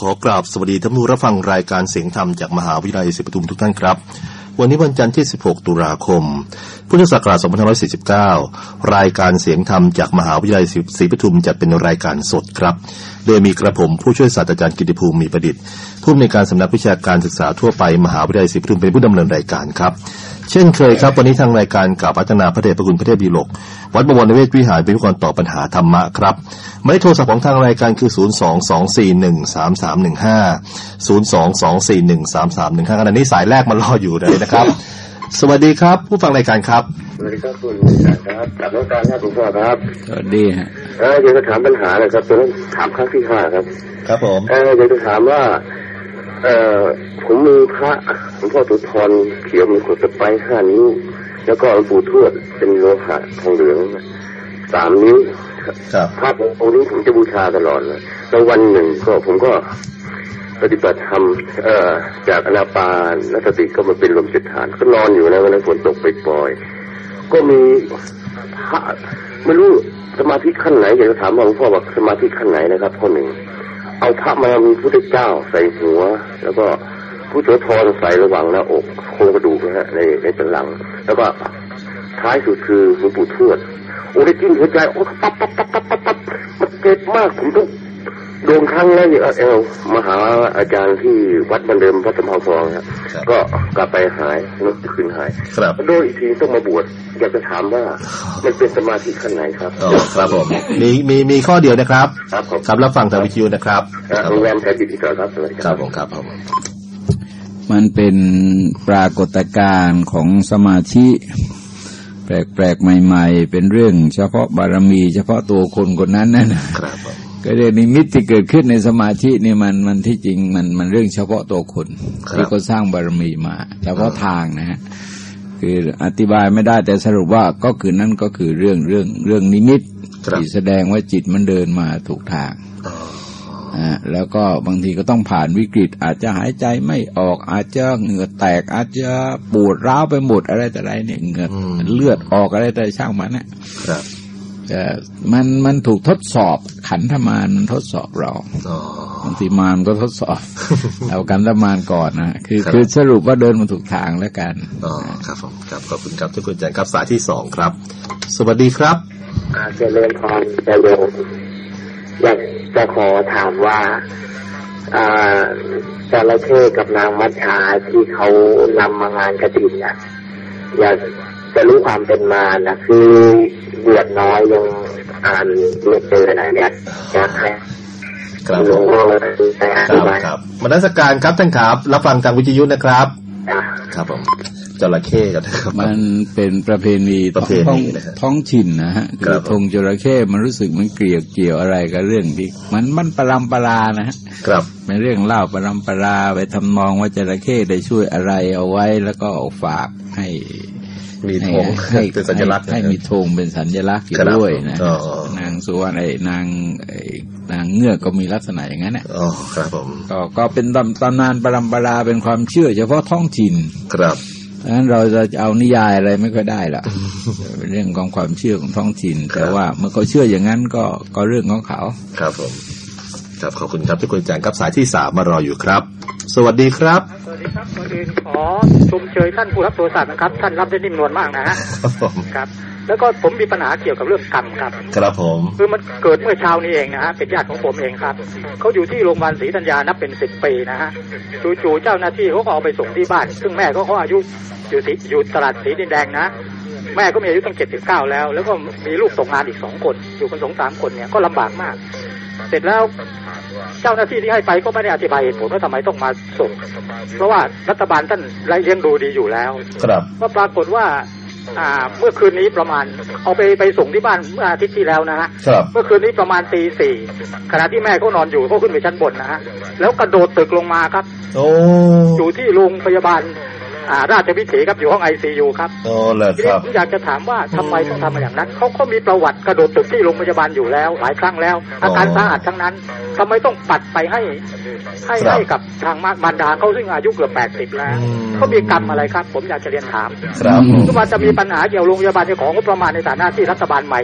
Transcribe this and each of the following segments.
ขอกราบสวัสดีท่านผู้รับฟังรายการเสียงธรรมจากมหาวิทยาลัยศรีปทุมทุกท่านครับ วันนี้วันจันทร์ที่ 16 ตุลาคม พุทธศักราช 2549 รายการเสียงธรรมจากมหาวิทยาลัยศรีปทุมจัดเป็นรายการสดครับ โดยมีกระผมผู้ช่วยศาสตราจารย์กิติภูมิมีประดิษฐ์ผู้อำนวยการสำนักวิชาการศึกษาทั่วไปมหาวิทยาลัยศรีปทุมเป็นผู้ดำเนินรายการครับ เช่นเคยครับ วันนี้ทางรายการกล่าวพัฒนาพระเดชพระคุณพระเทพบีลก วัดบวรเวทวิหารเป็นผู้กรตอบปัญหาธรรมะครับหมายเลขโทรศัพท์ของทางรายการคือ 022413315 022413315ขณะนี้สายแรกมารออยู่เลยนะครับ สวัสดีครับ ผู้ฟังรายการครับ สวัสดีครับคุณอาจารย์ครับกลับน้องการครับคุณพ่อครับ สวัสดีฮะเอออยากจะถามปัญหาเลยครับตอนนั้นถามครั้งที่ห้าครับ ครับผมเอออยากจะถามว่า เออผมมีพระหลวงพ่อสุธรเขียวมีขวดสไปร์ห้านิ้ว แล้วก็หลวงปู่ทวดเป็นโลหะทองเหลืองสามนิ้วครับพระองค์นี้ผมจะบูชาตลอดเลยแล้ววันหนึ่งก็ผมก็ปฏิบัติธรรมเอ่อจากอนาปานนัสติก็มาเป็นลมเจ็ดฐาน ก็นอนอยู่นะวันนั้นฝนตกไปปล่อยๆก็มีพระไม่รู้สมาธิขั้นไหนอยากจะถามหลวงพ่อว่าสมาธิขั้นไหนนะครับข้อหนึ่ง เอาพระมามีพุทธเจ้าใส่หัว แล้วก็ผู้โสธรใส่ระหว่างหน้าอกโครงกระดูกนะฮะในในตะลัง แล้วก็ท้ายสุดคือหลวงปู่ทวดโอ้ได้จิ้มหัวใจโอ้ปั๊บปั๊บปั๊บปั๊บปั๊บปั๊บมันเจ็บมากผมต้อง โดนครั้งแล้วเนี่ยเออมาหาอาจารย์ที่วัดบันเดิมวัดสมภาทองครับก็กลับไปหายแล้วคืนหายครับโดยอีกทีต้องมาบวชอยากจะถามว่ามันเป็นสมาธิขั้นไหนครับอ๋อครับผมมีมีมีข้อเดียวนะครับ ครับผมครับรับฟังทางวิทยุนะครับอ่าโรงแรมแถวจิตติการครับสวัสดีคครัรับบผมครับผมมันเป็นปรากฏการณ์ของสมาธิแปลกๆใหม่ ๆ เป็นเรื่องเฉพาะบารมี เฉพาะตัวคนคนนั้นนั่นน่ะครับผม ก็เรื่องนิมิตที่เกิดขึ้นในสมาธินี่มันมันที่จริงมันมันเรื่องเฉพาะตัวคนที่เขาสร้างบารมีมา เฉพาะทางนะฮะคืออธิบายไม่ได้แต่สรุปว่าก็คือนั่นก็คือเรื่องเรื่องเรื่องนิมิตครับที่แสดงว่าจิตมันเดินมาถูกทางอ๋ออ่าแล้วก็บางทีก็ต้องผ่านวิกฤต อาจจะหายใจไม่ออก อาจจะเหงื่อแตก อาจจะปวดร้าวไปหมดอะไรแต่ไรเนี่ยเหงื่ออเลือดออกอะไรแต่ช่างมันนะครับแต่ มันมันถูกทดสอบขันธมารมันทดสอบเราอ๋อบางทีมารก็ทดสอบ เอาขันธมารก่อนนะคือครับคือสรุปว่าเดินมาถูกทางแล้วกันอ๋อครับผมครับขอบคุณครับทุกคนอาจารย์ครับสายที่สองครับ สวัสดีครับอาเจริญพรจะโยมอยากจะขอถามว่าอ่าจระเข้กับนางมัจฉาที่เขานำมางานกระถิ่นนะ อยากจะรู้ความเป็นมานะคือบวชน้อยยังอ่านไม่เจอนะเนี่ยอยากให้ครับหลผวงมพ่อไปอคธิรับบายครับมนัสการครับท่านครับ รับฟังทางวิทยุนะครับอะครับผม จระเข้กันนะครับ มันเป็นประเพณีประเพณีท้องนะฮะท้องถิ่นนะฮะครัคืบอธงจระเข้มันรู้สึกมันเกลียวเกี่ยวอะไรกับเรื่องที่มันมันประลำประลานะฮะครับเป็นเรื่องเล่าประลำประลาไปทำนองว่าจระเข้ได้ช่วยอะไรเอาไว้แล้วก็เอาฝากให้มีธงให้เป็นสัญลักษณ์ให้ให้มีธงเป็นสัญลักษณ์อยู่ครับด้วยนะอ๋ฮะอนางสุวรรณไอ้นางไอ้นางเงือกก็มีลักษณะอย่างนั้นน่ะอ๋อครับผมก็ก็เป็นตำตำนานประลำประลาเป็นความเชื่อ เฉพาะท้องถิ่นครับ เพราะฉะนั้นเราจะเอานิยายอะไรไม่ค่อยได้หรอกเป็นเรื่องของความเชื่อของท้องถิ่นครับแต่ว่าเมื่อเขาเชื่ออย่างนั้นก็ก็เรื่องของเขา ครับผม ครับขอบคุณครับทุกคนอาจารย์ครับสายที่สามมารออยู่ครับ สวัสดีครับ สวัสดีครับก่อนอื่นขอชมเชยท่านผู้รับโทรศัพท์นะครับ ท่านรับได้นิ่มนวลมากนะฮะครับผมครับ แล้วก็ผมมีปัญหาเกี่ยวกับเรื่องกรรมครับ ครับผมคือมันเกิดเมื่อเช้านี้เองนะฮะเป็นญาติของผมเองครับเขาอยู่ที่โรงพยาบาลศรีธัญญานับเป็นสิบปีนะฮะจู่ๆเจ้าหน้าที่เขาก็เอาไปส่งที่บ้าน ซึ่งแม่เขาเขาอายุอยู่สีอยู่ตลาดสีดินแดงนะแม่ก็มีอายุตั้งเจ็ดสิบเก้าแล้ว แล้วก็มีลูกตกงานอีกสองคน อยู่กันสองสามคนเนี่ยก็ลำบากมาก เสร็จแล้วเจ้าหน้าที่ที่ให้ไปก็ไม่ได้อธิบายเหตุผลว่าทำไมต้องมาส่ง เพราะว่ารัฐบาลท่านไล่เลี้ยงดูดีอยู่แล้ว ครับก็ปรากฏว่าอ่า เมื่อคืนนี้ประมาณ เอาไปไปส่งที่บ้านเมื่ออาทิตย์ที่แล้วนะฮะครับเมื่อคืนนี้ประมาณตีสี่ขณะที่แม่เขานอนอยู่เขาขึ้นไปชั้นบนนะฮะแล้วกระโดดตึกลงมาครับโอ้อยู่ที่โรงพยาบาลอ่าราชวิถีครับอยู่ห้องไอซียูครับอ๋อเหรอทีคนี้รับผมอยากจะถามว่าทำไมต้องทำมาอย่างนั้นเขาเขามีประวัติกระโดดตึกที่โรงพยาบาลอยู่แล้ว หลายครั้งแล้ว อาการสาหัสทั้งนั้นทำไมต้องปัดไปให้ ให้ครับให้กับทางมารดาเขาซึ่งอายุเกือบแปดสิบแล้วอืมเขามีกรรมอะไรครับ ผมอยากจะเรียนถามครับผมก็ว่าจะมีปัญหาเกี่ยวโรงพยาบาลในของงบประมาณในฐานะที่รัฐบาลใหม่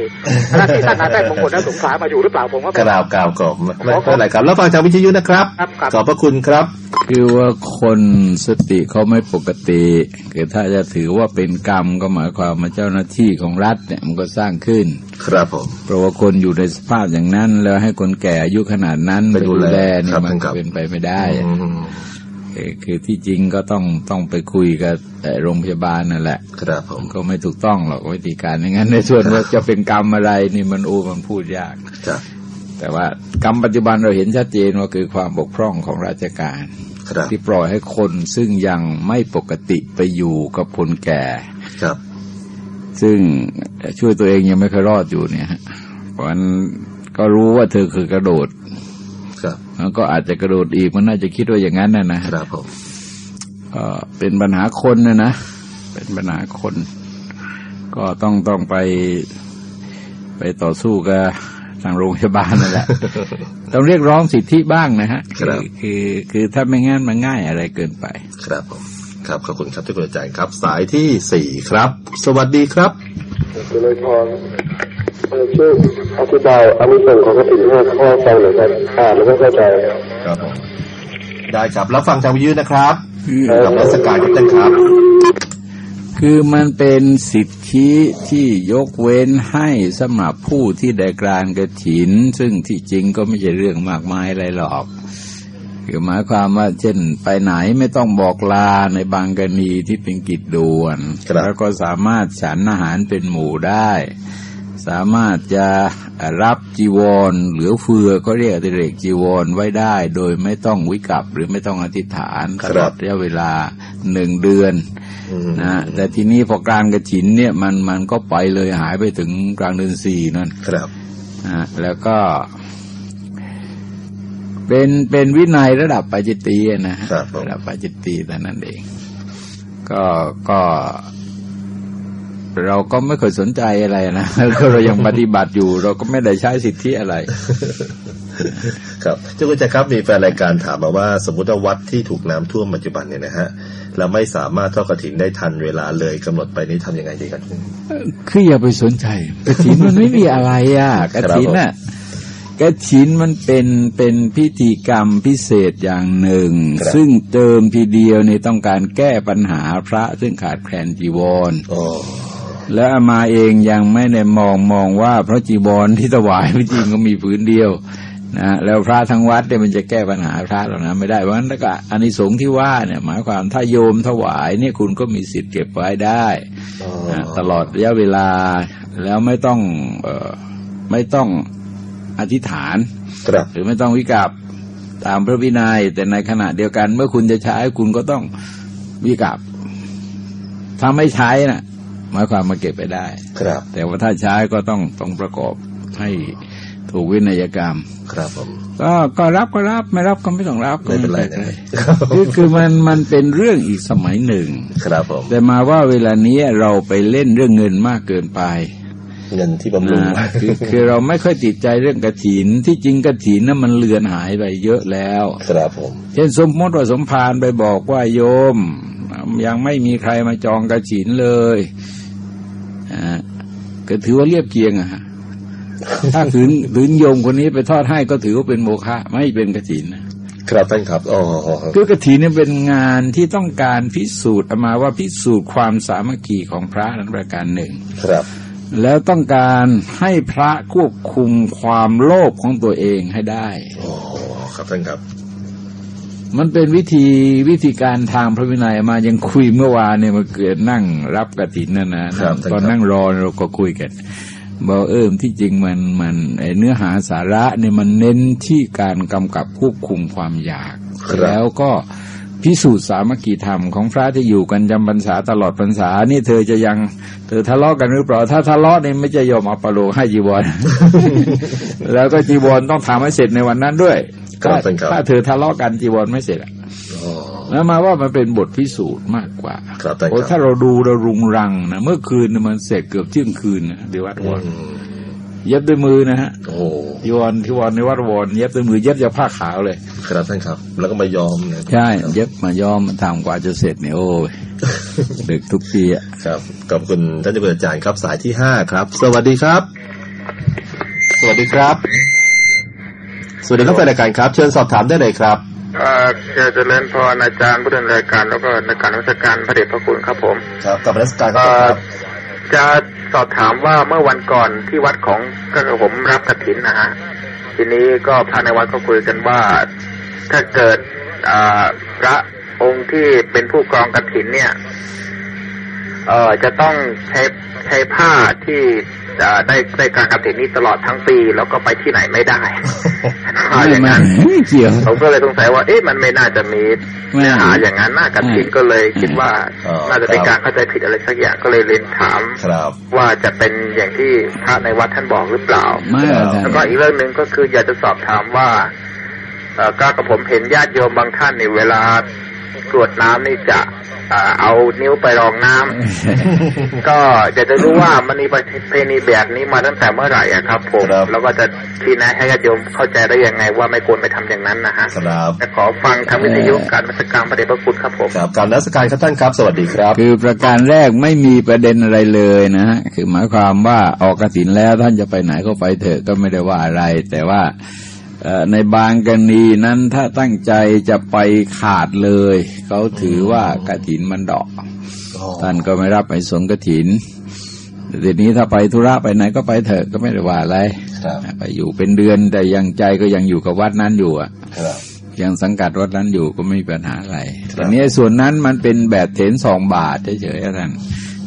ฐานะที่ท่านนายแพทย์มงคลและสงขลามาอยู่หรือเปล่าผมก็กราบกราบกรอบไม่ไม่เป็นไรครับ แล้วฟังทางวิทยุนะครับครับครับขอบพระคุณครับคือว่าคนสติเขาไม่ปกติคือถ้าจะถือว่าเป็นกรรมก็หมายความว่าเจ้าหน้าที่ของรัฐเนี่ยมันก็สร้างขึ้น ครับผมเพราะว่าคนอยู่ในสภาพอย่างนั้น แล้วให้คนแก่อายุขนาดนั้นไปดูแลเนี่ครับยมันท่านครับเป็นไปไม่ได้อืมคือคือที่จริงก็ต้องต้องไปคุยกับเอ่อโรงพยาบาลนั่นแหละ ครับผมมันก็ไม่ถูกต้องหรอกวิธีการอย่างนั้นในส่วนว่าจะเป็นกรรมอะไรนี่มันอูมันพูดยากครับแต่ว่ากรรมปัจจุบันเราเห็นชัดเจนว่าคือความบกพร่องของราชการครับที่ปล่อยให้คนซึ่งยังไม่ปกติไปอยู่กับคนแก่ครับ ซึ่งช่วยตัวเองยังไม่เคยรอดอยู่เนี่ยฮะเพราะฉะนั้นก็รู้ว่าเธอคือกระโดด ครับแล้วก็อาจจะกระโดดอีกมันน่าจะคิดว่าอย่างนั้นนะนะครับผมก็เป็นปัญหาคนนะนะ เป็นปัญหาคน ก็ต้องต้องไปไปต่อสู้กับทางโรงพยาบาลนั่นแหละต้องเรียกร้องสิทธิบ้างนะฮะครับคือคือถ้าไม่งั้นมันง่ายอะไรเกินไป ครับผมครับขอบคุณครับที่คุณอาจารย์ครับ สายที่สี่ครับ สวัสดีครับคุณเลยพรเอ่อ ช่วยอธิบายอานิสงส์ของกฐินห้าข้อฟังหน่อยครับอ่านแล้วไม่เข้าใจครับผมได้ครับแล้วฟังทางวิทยุนะครับเออกับรัชการครับท่านครับ คือมันเป็นสิทธิที่ยกเว้นให้สำหรับผู้ที่ได้กรานกระถิน ซึ่งที่จริงก็ไม่ใช่เรื่องมากมายอะไรหรอกคือหมายความว่าเช่นไปไหนไม่ต้องบอกลาในบางกรณีที่เป็นกิจด่วนครับแล้วก็สามารถฉันอาหารเป็นหมู่ได้ สามารถจะรับจีวร เหลือเฟือก็เรียกอติเรกจีวรไว้ได้ โดยไม่ต้องวิกัปหรือไม่ต้องอธิษฐานตลอดระยะเวลาหนึ่งเดือนอืมนะแต่ทีนี้พอกลางกระถินเนี่ยมันมันก็ไปเลยหายไปถึงกลางเดือนสี่นั่นครับนะแล้วก็ เป็นเป็นวินัยระดับปาจิตตีอะนะฮะครับผมระดับปาจิตตีแต่นั้นเอง ก็ก็ เราก็ไม่เคยสนใจอะไรนะก็เรายังปฏิบัติอยู่ เราก็ไม่ได้ใช้สิทธิอะไร ครับเจ้าคุณอาจารย์ครับมีแฟนรายการถามมาว่า สมมติว่าวัดที่ถูกน้ำท่วมปัจจุบันเนี่ยนะฮะเราไม่สามารถทอดกระถินได้ทันเวลาเลยกำหนดไปนี้ทำยังไงดีครับคืออย่าไปสนใจกระถินมันไม่มีอะไรอะกระถินน่ะกระถินมันเป็นเป็นพิธีกรรมพิเศษอย่างหนึ่งครับซึ่งเติมทีเดียวในต้องการแก้ปัญหาพระซึ่งขาดแคลนจีวรอ๋อ แล้วอามาเองยังไม่ได้มองมองว่าพระจีวรที่ถวายจริงก็มีผืนเดียวนะแล้วพระทั้งวัดเนี่ยมันจะแก้ปัญหาพระเหล่านั้นไม่ได้เพราะฉะนั้นแล้วก็อานิสงส์ที่ว่าเนี่ย หมายความถ้าโยมถวายเนี่ยคุณก็มีสิทธิ์เก็บไว้ได้อ๋อนะตลอดระยะเวลาแล้วไม่ต้องเออไม่ต้องอธิษฐานครับหรือไม่ต้องวิกับตามพระวินัย แต่ในขณะเดียวกัน เมื่อคุณจะใช้คุณก็ต้องวิกับถ้าไม่ใช้น่ะ หมายความมาเก็บไปได้ ครับ แต่ว่าถ้าใช้ก็ต้องต้องประกอบให้ถูกวินัยกรรม ครับผม ก็ก็รับก็รับไม่รับก็ไม่ต้องรับก็ไม่เป็นไรนะคือคือมันมันเป็นเรื่องอีกสมัยหนึ่ง ครับผมแต่มาว่าเวลานี้เราไปเล่นเรื่องเงินมากเกินไป เงินที่บำรุงนะคือคือเราไม่ค่อยติดใจเรื่องกระถิน ที่จริงกระถินนั้นมันเลือนหายไปเยอะแล้ว ครับผม เช่นสมมติว่าสมภารไปบอกว่าโยม ยังไม่มีใครมาจองกระถินเลยอ่า ก็ถือว่าเรียบเคียงอะฮะถ้าถึงถึงโยมคนนี้ไปทอดให้ก็ถือว่าเป็นโมฆะไม่เป็นกระถินนะครับท่านครับอ๋อคือกฐินเนี่ยเป็นงานที่ต้องการพิสูจน์เอามาว่าพิสูจน์ความสามัคคีของพระนั้นประการหนึ่งครับ แล้วต้องการให้พระควบคุมความโลภของตัวเองให้ได้อ๋อครับท่านครับ มันเป็นวิธีวิธีการทางพระวินัยมายังคุยเมื่อวานเนี่ยมาเกิดนั่งรับกฐินนั่นนะครับตอนนั่งรอเราก็คุยกันบอกเอิมที่จริงมันมันไอ้เนื้อหาสาระเนี่ยมันเน้นที่การกำกับควบคุมความอยากครับแล้วก็พิสูจน์สามัคคีธรรมของพระที่อยู่กันจำพรรษาตลอดพรรษานี่เธอจะยังเธอทะเลาะกันหรือเปล่า ถ้าทะเลาะเนี่ยไม่จะยอมเอาปลาโลให้จีวร แล้วก็จีวรต้องทำให้เสร็จในวันนั้นด้วยครับ ถ้าท่านครับถ้าเธอทะเลาะกันจีวรไม่เสร็จอะอ๋อแล้วมาว่ามันเป็นบทพิสูจน์มากกว่าครับท่านโอ้คถ้ารับเราดูเรารุงรังนะเมื่อคืนน่ะมันเสร็จเกือบเที่ยงคืนนะที่วัดวอืรมเย็บด้วยมือนะฮะโอ้โหที่วรที่วรในวัดวรเย็บด้วยมือเย็บจากผ้าขาวเลยครับท่านครับ แล้วก็มายอมนะใช่ เย็บมายอมมาทำกว่าจะเสร็จเนี่ยโอ้ยดึกทุกปีอะครับขอบคุณท่านเจ้าคุณอาจารย์ครับสายที่ห้าครับ สวัสดีครับ สวัสดีครับ สวัสดีครับแฟนรายการครับ เชิญสอบถามได้เลยครับเอ่อเชิญเจริญพรอาจารย์ผู้ดำเนินรายการแล้วก็ในการรัชการพระเดชพระคุณครับผม ครับกับรัชการคเอ่รัอบจะสอบถามว่าเมื่อวันก่อนที่วัดของก็คือผมรับกฐินนะฮะทีนี้ก็พระในวัดก็คุยกันว่าถ้าเกิดอ่าพระองค์ที่เป็นผู้กรองกฐินเนี่ย เอ่อจะต้องใช้ ใช้ผ้าที่อ่าได้ได้การกฐินนี้ตลอดทั้งปี แล้วก็ไปที่ไหนไม่ได้อ่าอย่างนั้นไม่เกี่ยวผมก็เลยสงสัยว่า เอ๊ะมันไม่น่าจะมีไม่เนื้อหาอย่างนั้นน่ากฐินก็เลยคิดว่าอ๋อน่าจะเป็นการเข้าใจผิดอะไรสักอย่างก็เลยเรียนถามครับว่าจะเป็นอย่างที่พระในวัดท่านบอกหรือเปล่าไม่หรอกแล้วก็อีกเรื่องหนึ่งก็คืออยากจะสอบถามว่าเอ่อก็กับผมเห็นญาติโยมบางท่านนี่เวลากรวดน้ำนี่จะ เอ่อเอานิ้วไปรองน้ำก็อยากจะรู้ว่ามันมีประเพณีแบบนี้มาตั้งแต่เมื่อไหร่อะครับผมครับแล้วก็จะชี้แนะให้ญาติโยมเข้าใจได้ยังไงว่าไม่ควรไปทำอย่างนั้นนะฮะครับจะขอฟังทางวิทยุการมัสการพระเดชพระคุณครับผมครับการรัชการครับท่านครับ สวัสดีครับ คือประการแรกไม่มีประเด็นอะไรเลยนะฮะคือหมายความว่าออกกสินแล้วท่านจะไปไหนก็ไปเถอะก็ไม่ได้ว่าอะไร แต่ว่าเอ่อ ในบางกรณีนั้นถ้าตั้งใจจะไปขาดเลย เขาถือว่ากระถินมันดอกท่านก็ไม่รับไปสงฆ์กฐินทีนี้ถ้าไปธุระไปไหนก็ไปเถอะก็ไม่ได้ว่าอะไรครับไปอยู่เป็นเดือนแต่ยังใจก็ยังอยู่กับวัดนั้นอยู่อะครับยังสังกัดวัดนั้นอยู่ก็ไม่มีปัญหาอะไรครับทีนี้ส่วนนั้นมันเป็นแบบเถนสองบาทเฉยๆท่าน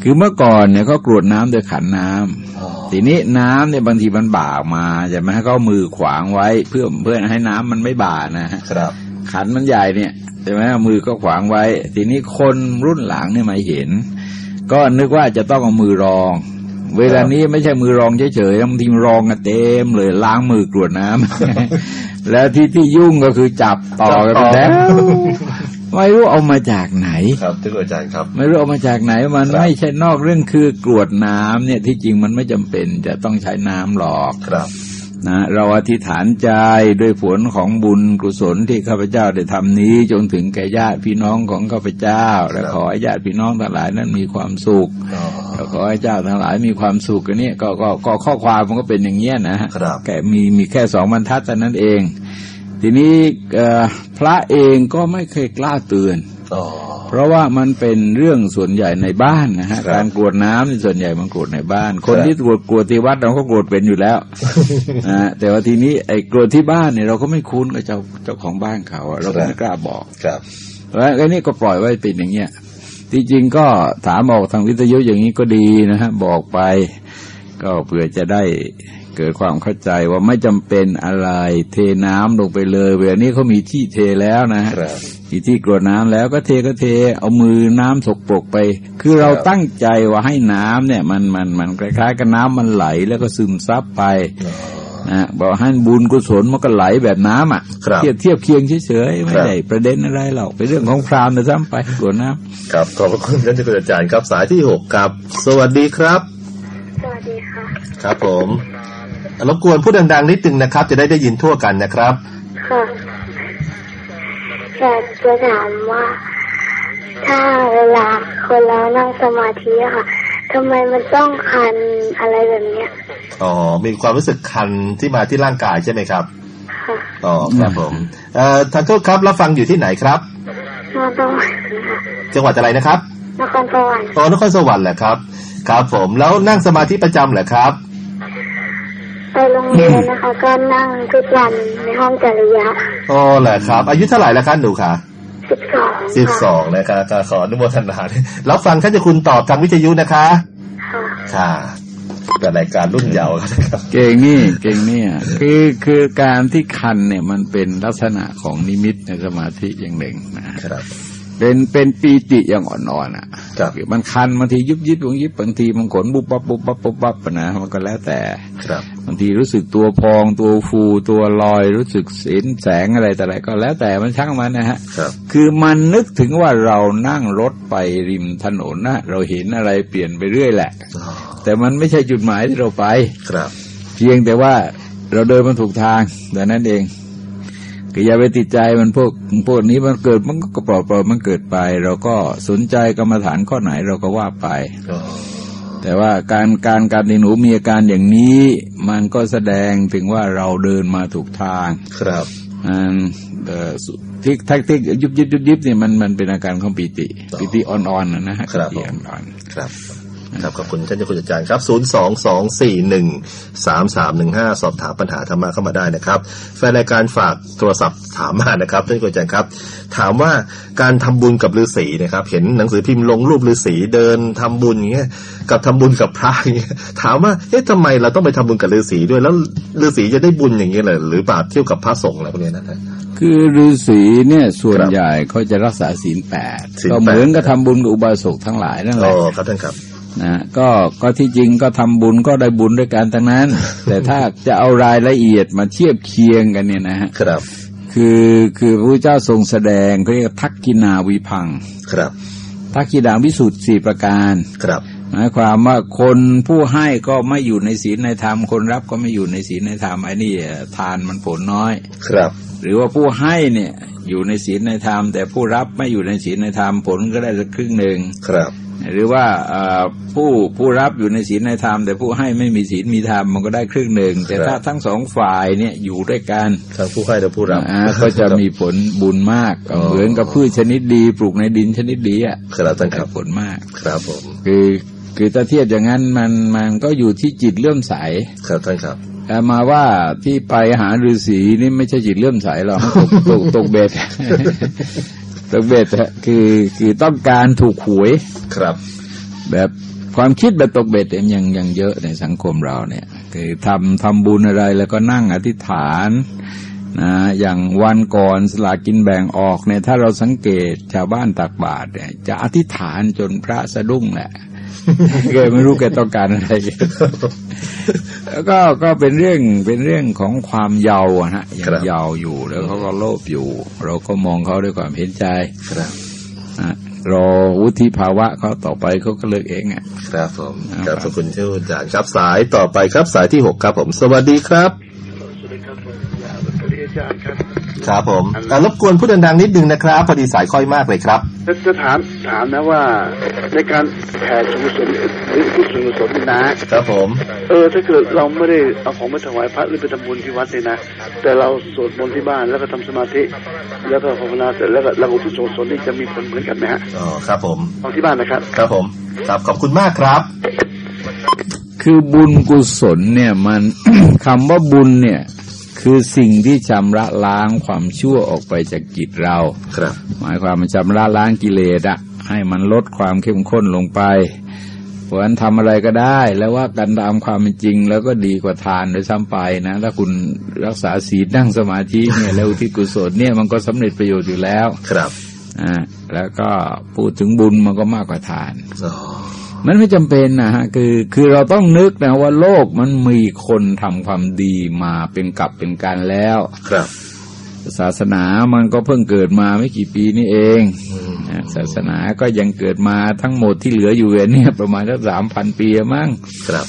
คือเมื่อก่อนเนี่ยเขากรวดน้ำโดยขันน้ำอ๋อทีนี้น้ำเนี่ยบางทีมันบ่ามาจะไม่ให้เขาเอามือขวางไว้เพื่อเพื่อให้น้ำมันไม่บ่านะฮะครับ ขันมันใหญ่เนี่ยใช่ไหมเอามือก็ขวางไว้ ทีนี้คนรุ่นหลังเนี่ยมาเห็น ก็นึกว่าจะต้องเอามือรอง เวลานี้ไม่ใช่มือรองเฉยๆบางทีมันรองกันเต็มเลยล้างมือกรวดน้ำแล้วที่ที่ยุ่งก็คือจับต่อกันไปแล้ว ไม่รู้เอามาจากไหน ครับท่านอาจารย์ครับ ไม่รู้เอามาจากไหน มันครับไม่ใช่นอกเรื่องคือกรวดน้ำเนี่ยที่จริงมันไม่จำเป็นจะต้องใช้น้ำหรอกครับนะเราอธิษฐานใจด้วยผลของบุญกุศลที่ข้าพเจ้าได้ทำนี้ จนถึงแก่ญาติพี่น้องของข้าพเจ้า และขอให้ญาติพี่น้องทั้งหลายนั้นมีความสุขอ๋อแล้วขอให้เจ้าทั้งหลายมีความสุขกันเนี่ยก็ก็ก็ข้อความมันก็เป็นอย่างเงี้ยนะฮะครับแค่มีมีแค่สองบรรทัดแต่นั้นเอง ทีนี้เอ่อพระเองก็ไม่เคยกล้าเตือนอ๋อเพราะว่ามันเป็นเรื่องส่วนใหญ่ในบ้านนะฮะครับการกรวดน้ำนี่ส่วนใหญ่มันกรวดในบ้าน คนครับที่กรวดกรวดที่วัดเราก็กรวดเป็นอยู่แล้วนะฮะแต่ว่าทีนี้ไอ้กรวดที่บ้านเนี่ยเราก็ไม่คุ้นกับเจ้าเจ้าของบ้านเขาอะเราก็ไม่กล้าบอกครับเพราะฉะนั้นไอ้นี่ก็ปล่อยไว้เป็นอย่างเงี้ยที่จริงก็ถามออกทางวิทยุอย่างนี้ก็ดีนะฮะบอกไป ก็เพื่อจะได้ เกิดความเข้าใจว่าไม่จำเป็นอะไรเทน้ำลงไปเลยเวลานี้เขามีที่เทแล้วนะฮะครับที่ที่กรวดน้ำแล้วก็เทก็เท เอามือน้ำสกปรกไป คือเราครับตั้งใจว่าให้น้ำเนี่ย มันมันมันคล้ายๆกับน้ำมันไหลแล้วก็ซึมซับไปนะบอกให้บุญกุศลมันก็ไหลแบบน้ำอะครับเทียบเทียบเคียงเฉยๆไม่ครับได้ประเด็นอะไรหรอกเป็นเรื่องของพราหมณ์นะซ้ำไปกรวดน้ำครับขอบพระคุณท่านเจ้าคุณอาจารย์ครับสายที่หกครับ สวัสดีครับ สวัสดีค่ะ ครับผม รบกวนพูดดังๆนิดนึงนะครับ จะได้ได้ยินทั่วกันนะครับค่ะอยากจะถามว่า ถ้าเวลาคนเรานั่งสมาธิอะค่ะทำไมมันต้องคันอะไรแบบเนี้ยอ๋อมีความรู้สึกคันที่มาที่ร่างกายใช่ไหมครับค่ะอ๋อครับผมเอ่อท่านโทษครับรับฟังอยู่ที่ไหนครับนครสวรรค์ค่ะจังหวัดอะไรนะครับนครสวรรค์อ๋อนครสวรรค์แหละครับ ครับผมแล้วนั่งสมาธิประจำเหรอครับ ไปโรงเรียนนะคะ ก็นั่งทุกวันในห้องจริยะอ๋อเหรอครับ อายุเท่าไหร่แล้วครับหนูคะสิบสองสิบสองนะครับก็ขออนุโมทนาด้วยรับฟังท่านเจะคุณตอบทางวิทยุนะคะ ค่ะค่ะเป็นรายการรุ่นเยาว์ครับเก่งนี่เก่งเนี่ยคือคือการที่คันเนี่ยมันเป็นลักษณะของนิมิตในสมาธิอย่างหนึ่งนะครับ เป็นเป็นปีติอย่างอ่อนๆอะครับมันคันบางทียุบยิบยุบยิบบางทีมันขนบุบบับบุบบับบุบบับนะมันก็แล้วแต่ครับบางทีรู้สึกตัวพองตัวฟูตัวลอยรู้สึกเสีนแสงอะไรแต่อะไรก็แล้วแต่มันช่างมันนะฮะครับคือมันนึกถึงว่าเรานั่งรถไปริมถนนนะเราเห็นอะไรเปลี่ยนไปเรื่อยแหละอ๋อแต่มันไม่ใช่จุดหมายที่เราไปครับ เพียงแต่ว่าเราเดินมาถูกทางแต่นั้นเอง ก็อย่าไปติดใจมันพวกพวกนี้มันเกิดมันก็ปล่อยปล่อยมันเกิดไป เราก็สนใจกรรมฐานข้อไหนเราก็ว่าไปอ๋อแต่ว่าการการการที่หนูมีอาการอย่างนี้ มันก็แสดงถึงว่าเราเดินมาถูกทาง ครับอันเอ่อสุทิกทักทิกยุบยิบยุบยิบเนี่ยมันมันเป็นอาการของปีติปีติอ่อนๆนะนะฮะครับปีติอ่อนครับ ครับขอบคุณท่านเจ้าคุณอาจารย์ครับ 0 2 2 4 1 3 3 1 5 สอบถามปัญหาธรรมะเข้ามาได้นะครับ แฟนรายการฝากโทรศัพท์ถามมานะครับท่านคุณอาจารย์ครับ ถามว่าการทำบุญกับฤาษีนะครับ เห็นหนังสือพิมพ์ลงรูปฤาษีเดินทำบุญอย่างเงี้ยกับทำบุญกับพระอย่างเงี้ยถามว่าเอ๊ะทำไมเราต้องไปทำบุญกับฤาษีด้วยแล้วฤาษีจะได้บุญอย่างเงี้ยเลยหรือบาปเที่ยวกับพระสงฆ์อะไรพวกเนี้ยนะฮะๆคือฤาษีเนี่ยส่วนครับใหญ่เขาจะรักษาศีลแปดศีลแปดก็เหมือนกับทำบุญกับอุบาสกทั้งหลายนั่นแหอ๋ละอครับท่านครับ นะก็ก็ที่จริงก็ทำบุญก็ได้บุญด้วยกันทั้งนั้น แต่ถ้าจะเอารายละเอียดมาเทียบเคียงกันเนี่ยนะฮะครับ คือคือพระพุทธเจ้าทรงแสดงเขาเรียกทักกินาวิพังค์ครับ ทักกินาวิสุทธิ์สี่ประการครับหมายความว่าคนผู้ให้ก็ไม่อยู่ในศีลในธรรม คนรับก็ไม่อยู่ในศีลในธรรมไอ้นี่ทานมันผลน้อยครับ หรือว่าผู้ให้เนี่ยอยู่ในศีลในธรรม แต่ผู้รับไม่อยู่ในศีลในธรรมผลก็ได้สักครึ่งหนึ่งครับ หรือว่าเอ่อผู้ผู้รับอยู่ในศีลในธรรม แต่ผู้ให้ไม่มีศีลมีธรรมมันก็ได้ครึ่งหนึ่ง แต่ครับถ้าทั้งสองฝ่ายเนี่ยอยู่ด้วยกันทั้งผู้ให้และผู้รับอ่าก็จะมีผลบุญมากอ๋อเหมือนกับพืชชนิดดี ปลูกในดินชนิดดีอะครับท่านคได้รับผลมากครับผมคือคือถ้าเทียบอย่างนั้นมันมันก็อยู่ที่จิตเลื่อมใสครับท่านครับแต่มาว่าที่ไปหาฤาษีนี่ไม่ใช่จิตเลื่อมใสหรอกตกตกตกเบ็ด ตกเบ็ดฮะคือคือต้องการถูกหวยครับ แบบความคิดแบบตกเบ็ดเนี่ยยังยังเยอะในสังคมเราเนี่ย คือทำทำบุญอะไรแล้วก็นั่งอธิษฐานนะอย่างวันก่อนสลากกินแบ่งออกเนี่ยถ้าเราสังเกตชาวบ้านตักบาตรเนี่ยจะอธิษฐานจนพระสะดุ้งแหละ แกไม่รู้แกต้องการอะไรแล้วก็ก็เป็นเรื่องเป็นเรื่องของความเยาว์อะฮะยัครังบเยาว์อยู่แล้วเขาก็โลภอยู่ เราก็มองเขาด้วยความเห็นใจครับอะรอวุฒิภาวะเขาต่อไปเขาก็เลิกเองอะ ครับผมครับครับขอบคุณที่อาจารย์ครับสายต่อไปครับสายที่หกครับผม สวัสดีครับ สวัสดีครับสวัสดีอา จารย์ครับ ครับผมอะรบกวนพูดดังๆนิดนึงนะครับพอดีสายค่อยมากเลยครับจะจะถามถามนะว่า ในการแผ่ส่วนกุศลหรือผู้ส่วนกุศลนี่นะครับผม เออ ถ้าเกิดเราไม่ได้เอาของไปถวายพระหรือไปทำบุญที่วัดเนี่ยนะ แต่เราสวดมนต์ที่บ้านแล้วก็ทำสมาธิ แล้วก็ภาวนาเสร็จแล้วก็เราอุทิศส่วนกุศลนี่จะมีผลเหมือนกันไหมฮะอ๋อครับผมของที่บ้านนะครับ ครับผมครับขอบคุณมากครับ คือบุญกุศลเนี่ยมันคำว่าบุญเนี่ย คือสิ่งที่ชำระล้างความชั่วออกไปจากจิตเราครับ หมายความมันชำระล้างกิเลสอะให้มันลดความเข้มข้นลงไปเพราะฉะนั้นทำอะไรก็ได้ แล้วว่ากันตามความเป็นจริง แล้วก็ดีกว่าทานโดยซ้ำไปนะถ้าคุณรักษาศีลนั่งสมาธิเนี่ยแล้วอุที่กุศลเนี่ยมันก็สำเร็จประโยชน์อยู่แล้ว ครับอ่าแล้วก็พูดถึงบุญมันก็มากกว่าทานอ๋อ มันไม่จำเป็นนะฮะคือคือเราต้องนึกนะว่าโลกมันมีคนทำความดีมาเป็นกับเป็นการแล้วครับศาสนามันก็เพิ่งเกิดมาไม่กี่ปีนี่เองอืมอ่าศาสนาก็ยังเกิดมาทั้งหมดที่เหลืออยู่เนี่ยประมาณสักสามพันปีมั้งครับ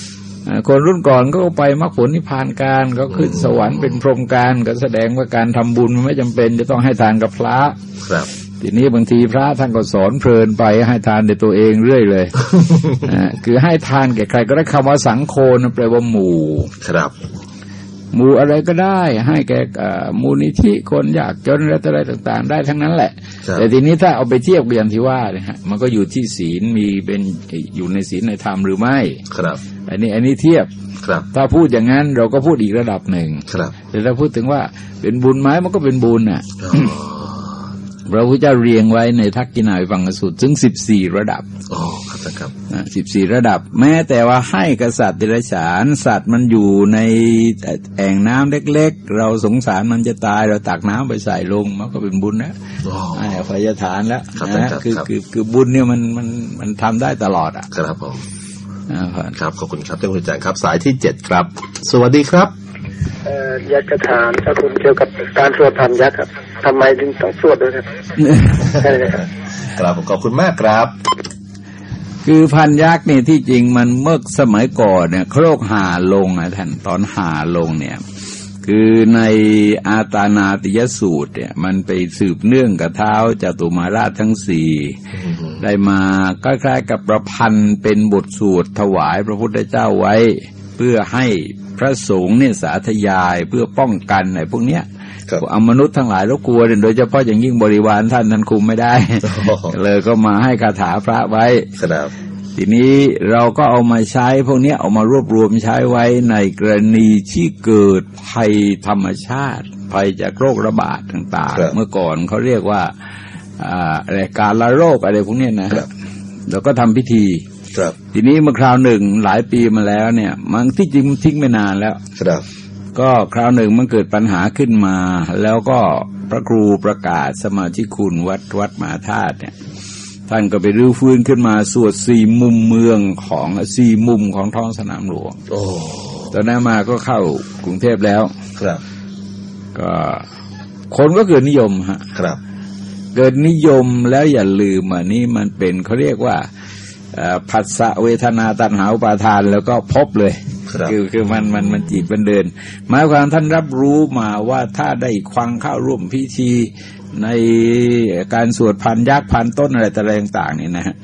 อ่าคนรุ่นก่อนก็ไปมรรคผลนิพพานการก็ขึ้นสวรรค์เป็นพรหมการก็แสดงว่าการทำบุญมันไม่จำเป็นจะต้องให้ทานกับพระครับ ทีนี้บางทีพระท่านก็สอนเพลินไปให้ทานในตัวเองเรื่อยเลยอ่าคือให้ทานแก่ใครก็ได้คำว่าสังโคนะแปลว่าหมู่ครับหมู่อะไรก็ได้ ให้แก่เอ่อมูลนิธิคนยากจนอะไรต่ออะไรต่าง ๆ ได้ทั้งนั้นแหละครับแต่ทีนี้ถ้าเอาไปเทียบกับอย่างที่ว่าเนี่ยฮะมันก็อยู่ที่ศีลมีเป็นอยู่ในศีลในธรรมหรือไม่ครับ อันนี้อันนี้เทียบครับ ถ้าพูดอย่างนั้นเราก็พูดอีกระดับหนึ่งครับแต่ถ้าพูดถึงว่าเป็นบุญไหมมันก็เป็นบุญน่ะอ๋อ พระพุทธเจ้าเรียงไว้ในทักกินาวิพังกสูตรถึงสิบสี่ระดับอ๋อครับท่านครับสิบสี่ระดับ แม้แต่ว่าให้กษัตริย์เดรัจฉานสัตว์มันอยู่ในแอ่งน้ำเล็ก ๆ เราสงสารมันจะตายเราตักน้ำไปใส่ลงมันก็เป็นบุญนะอ๋อให้อภัยทานแล้วครับนะครับคือครับคือคือบุญเนี่ยมันมันมันทำได้ตลอดอะครับผมนะครับครับขอบคุณครับท่านผู้อาจารย์ครับ สายที่เจ็ดครับ สวัสดีครับเอ่ออยากจะถามถ้าคุณเกี่ยวกับการสวดธรรมยักษ์ครับทำไมถึงต้องสวดด้วยครับใช่เลยครับครับผมขอบคุณมากครับ คือพันยักษ์เนี่ยที่จริงมันเมื่อสมัยก่อนเนี่ยโครกหาลงนะท่านตอนหาลงเนี่ย คือในอาตานาติยสูตรเนี่ย มันไปสืบเนื่องกับเท้าจตุมาราชทั้งสี่ได้มาคล้ายๆกับประพันธ์เป็นบทสวดถวายพระพุทธเจ้าไว้ เพื่อให้ พระสงฆ์เนี่ยสาธยายเพื่อป้องกันไอ้พวกเนี้ยครับเอามนุษย์ทั้งหลายแล้วกลัวเนี่ยโดยเฉพาะอย่างยิ่งบริวารท่านท่านคุมไม่ได้อ๋อเลยก็มาให้คาถาพระไว้ครับทีนี้เราก็เอามาใช้พวกเนี้ยเอามารวบรวมใช้ไว้ในกรณีที่เกิดภัยธรรมชาติ ภัยจากโรคระบาดต่างครับๆเมื่อก่อนเขาเรียกว่าอ่าอะไรการละโรคอะไรพวกเนี้ยนะคฮะรับเราก็ทำพิธี ครับ ทีนี้เมื่อคราวหนึ่งหลายปีมาแล้วเนี่ย มันที่จริงมันทิ้งไม่นานแล้ว ครับ ก็คราวหนึ่งมันเกิดปัญหาขึ้นมา แล้วก็พระครูประกาศสมาชิกคุณวัดวัดมหาธาตุเนี่ย ท่านก็ไปรื้อฟื้นขึ้นมาสวดสี่มุมเมืองของสี่มุมของท้องสนามหลวง โอ้ตอนนั้นมาก็เข้ากรุงเทพแล้ว ครับ ก็คนก็เกิดนิยมฮะ ครับ เกิดนิยมแล้วอย่าลืมอันนี้มันเป็นเขาเรียกว่าเอ่อ ผัสสะเวทนาตัณหาอุปาทานแล้วก็พบเลยครับอคือมันมันมันจีบมันเดิน หมายความท่านรับรู้มาว่าถ้าได้ควังเข้าร่วมพิธีในการสวดพันยักษ์พันต้นอะไรต่างๆนี่นะฮะ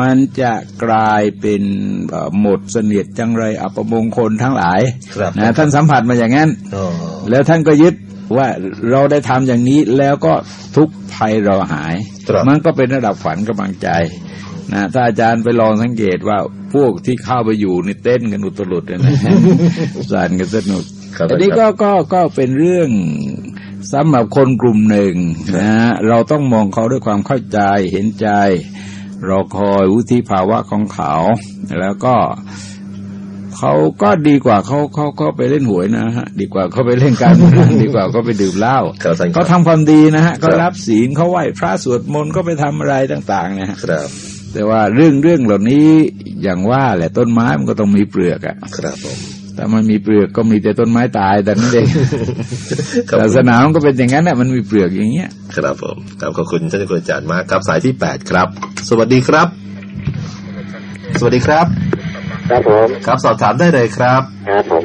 มันจะกลายเป็นเอ่อหมดเสนียดจังไรอัปมงคลทั้งหลายครับนะท่านสัมผัสมาอย่างนั้นอ๋อแล้วท่านก็ยึดว่าเราได้ทำอย่างนี้แล้วก็ทุกภัยเราหายครับมันก็เป็นระดับฝันกำลังใจ นะถ้าอาจารย์ไปลองสังเกตว่าพวกที่เข้าไปอยู่นี่เต้นกันอุตลุดเลยนะสั่นกันสนุกครับอันนี้ก็ก็ก็เป็นเรื่องสำหรับคนกลุ่มหนึ่งนะฮะเราต้องมองเขาด้วยความเข้าใจเห็นใจ รอคอยวุฒิภาวะของเขา แล้วก็เขาก็ดีกว่าเขาเขาเขาไปเล่นหวยนะฮะดีกว่าเขาไปเล่นการพนันดีกว่าเขาไปดื่มเหล้าครับท่านคเขารับทำความดีนะฮะครัเขาบรับศีลเขาไหว้พระสวดมนต์ก็ไปทำอะไรต่าง ๆ นะฮะครับ แต่ว่าเรื่องเรื่องเหล่านี้อย่างว่าแหละต้นไม้มันก็ต้องมีเปลือกอะครับผมถ้ามันมีเปลือกก็มีแต่ต้นไม้ตายแต่นั่นเองครับศาสนามันก็เป็นอย่างนั้นน่ะมันมีเปลือกอย่างเงี้ย ครับผมครับขอบคุณท่านอาจารย์มากครับสายที่แปดครับ สวัสดีครับ สวัสดีครับ ครับผม ครับสอบถามได้เลยครับ ครับผม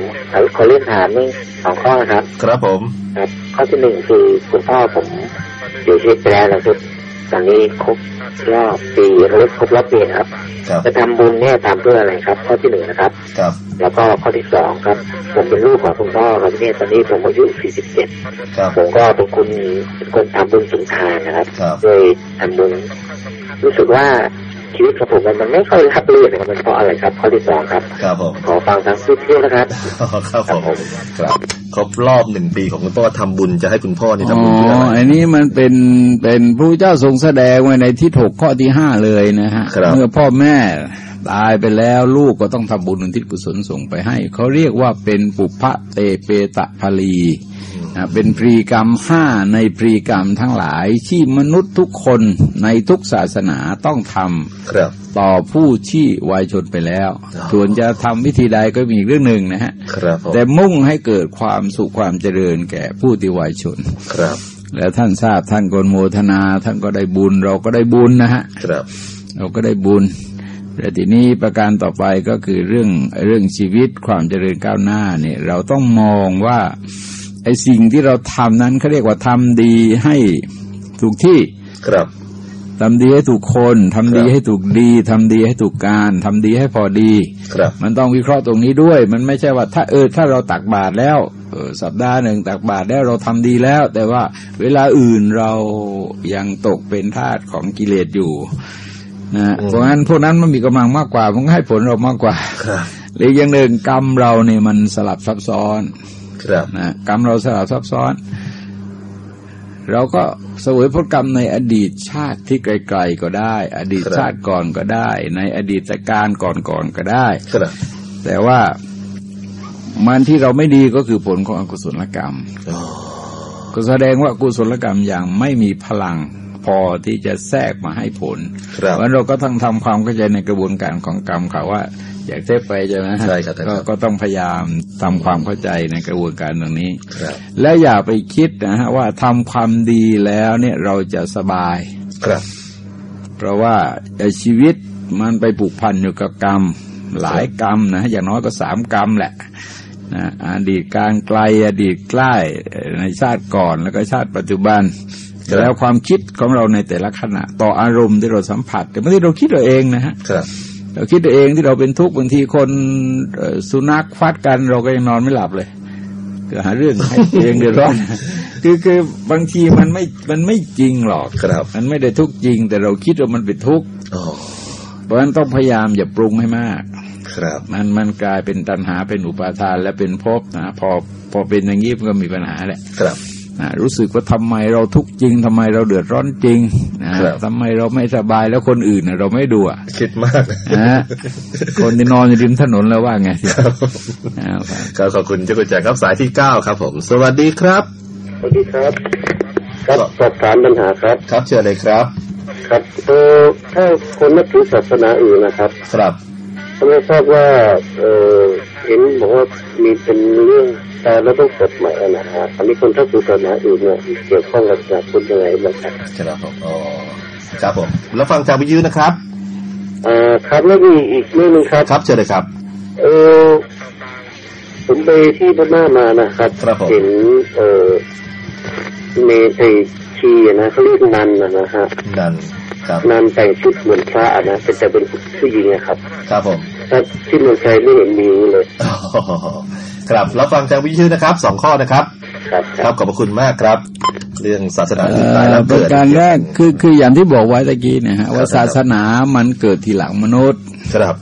ขอเล่นถามนี่สองข้อนะครับ ครับผม ครับ ข้อที่หนึ่งคือคุณพ่อผมเสียชีวิตไปแล้วนะครับ ตอนนี้ครบรอบปีหรือครบรอบปีนะครับครับ จะทำบุญเนี่ยทำเพื่ออะไรครับ ข้อที่หนึ่งนะครับ ครับ แล้วก็ข้อที่สองครับ ผมเป็นลูกของคุณพ่อครับเนี่ยตอนนี้ผมอายุ47ครับผมก็เป็นคนเป็นคนทำบุญสุนทานนะครับครับโดยทำบุญรู้สึกว่า ชีวิตของผมมันมันไม่ค่อยรับรื่นนะครับมันเพราะอะไรครับข้อที่สองครับครับผมขอฟังทั้งสิ้นเที่ยวนะครับครับผมครับครบรอบหนึ่งปีของคุณพ่อทำบุญจะให้คุณพ่อนี่อ๋ทำบุญเพื่อออะไรอันนี้มันเป็นเป็นพระพุทธเจ้าทรงแสดงไว้ในที่ถกข้อที่ห้าเลยนะฮะครับเมื่อพ่อแม่ตายไปแล้วลูกก็ต้องทำบุญอุทิศกุศลส่งไปให้ เขาเรียกว่าเป็นปุพพะเตเปตะภาลีอ่า เป็นพรีกรรมห้าในพรีกรรมทั้งหลายที่มนุษย์ทุกคนในทุกศาสนาต้องทำครับต่อผู้ที่วายชนไปแล้วอ๋อส่วนจะทำวิธีใดก็มีอีกเรื่องหนึ่งนะฮะครับผมแต่มุ่งให้เกิดความสุขความเจริญแก่ผู้ที่วายชนครับ แล้วท่านทราบท่านกโมทนา ท่านก็ได้บุญเราก็ได้บุญนะฮะครับเราก็ได้บุญแต่ทีนี้ประการต่อไปก็คือเรื่องเรื่องชีวิตความเจริญก้าวหน้าเนี่ยเราต้องมองว่า ไอ้สิ่งที่เราทำนั้นเขาเรียกว่าทำดีให้ถูกที่ครับทำดีให้ถูกคนทำดีครับให้ถูกดีทำดีให้ถูกการทำดีให้พอดีครับมันต้องวิเคราะห์ตรงนี้ด้วย มันไม่ใช่ว่าถ้าเออถ้าเราตักบาตรแล้วเออสัปดาห์หนึ่งตักบาตรแล้วเราทำดีแล้ว แต่ว่าเวลาอื่นเรายังตกเป็นทาสของกิเลสอยู่นะเพราะงั้นพวกนั้นมันมีกำลังมากกว่ามันก็ให้ผลเรามากกว่าครับหรืออกอย่างหนึ่งกรรมเราเนี่ยมันสลับซับซ้อน ครับนะกรรมเราสลับซับซ้อน เราก็เสวยผลกรรมในอดีตชาติที่ไกลๆก็ได้ อดีตชาติก่อนก็ได้ ในอดีตการก่อนๆก็ได้ครับแต่ว่ามันที่เราไม่ดีก็คือผลของอกุศลกรรมอ๋อก็แสดงว่ากุศลกรรมอย่างไม่มีพลังพอที่จะแทรกมาให้ผลครับเพราะฉะนั้นเราก็ต้องทำความเข้าใจในกระบวนการของกรรมเขาว่า อยากเทพไปใช่ไหมใช่ครับก็ก็ต้องพยายามทำความเข้าใจในกระบวนการตรงนี้ครับและอย่าไปคิดนะฮะว่าทำความดีแล้วเนี่ยเราจะสบายครับ เพราะว่าชีวิตมันไปผูกพันอยู่กับกรรม หลายกรรมนะอย่างน้อยก็สามกรรมแหละนะอดีตการไกลอดีตใกล้ในชาติก่อนแล้วก็ชาติปัจจุบันครับแล้วความคิดของเราในแต่ละขณะ ต่ออารมณ์ที่เราสัมผัสแต่ไม่ได้เราคิดเราเองนะฮะครับ เราคิดตัวเองที่เราเป็นทุกข์บางทีคนเอ่อสุนัขฟัดกันเราก็ยังนอนไม่หลับเลยก็หาเรื่องให้ตัวเองเดือดร้อน คือคือบางทีมันไม่มันไม่จริงหรอกครับ มันไม่ได้ทุกข์จริง แต่เราคิดว่ามันเป็นทุกข์อ๋อเพราะฉะนั้นต้องพยายามอย่าปรุงให้มาก ครับ มันมันกลายเป็นตัณหาเป็นอุปาทาน และเป็นภพนะพอพอเป็นอย่างนี้มันก็มีปัญหาแหละครับ นะรู้สึกว่าทำไมเราทุกข์จริงทำไมเราเดือดร้อนจริงนะครับทำไมเราไม่สบายแล้วคนอื่นน่ะเราไม่ดูอะคิดมากนะฮะคนที่นอนอยู่ริมถนนแล้วว่าไงครับเอาครับครับขอบคุณเจ้ากุญแจครับสายที่เก้าครับ ผม สวัสดีครับ สวัสดีครับ ครับสอบถามปัญหาครับ ครับเชิญเลยครับ ครับเออถ้าคนนับถือศาสนาอื่นนะครับ ครับก็ไม่ทราบว่าเออเห็นบอกว่ามีเป็นเรื่อง แต่เราต้องกฎหมายนะฮะอันนี้คนถ้าถือศาสนาอื่นเนี่ยเกี่ยวข้องกับศาสนาพุทธยังไงบ้างครับครับผมอ๋อครับผมแล้วฟังจากวิทยุนะครับอ่าครับแล้วมีอีกเรื่องหนึงครับครับเชิญเลยครับ เออผมไปที่พม่ามานะครับครับผมเห็นเออเมไอชีอะนะเขาเรียกนันนะนะฮะนั่นครับนันแต่งชุดเหมือนพระอะนะเป็นแต่เป็นผู้หญิงนะครับ ครับผมถ้าที่เมืองไทยไม่เห็นมีเลยอ๋อ ครับแล้วฟังจากวิทยุนะครับสองข้อนะครับครับ ครับขอบพระคุณมากครับ เรื่องศาสนาเอ่อื่นตายอแล้วปเกิระดการแรกคือคืออย่างที่บอกไว้ตะกี้เนะฮะว่าครับศาสนามันเกิดทีหลังมนุษย์ครับ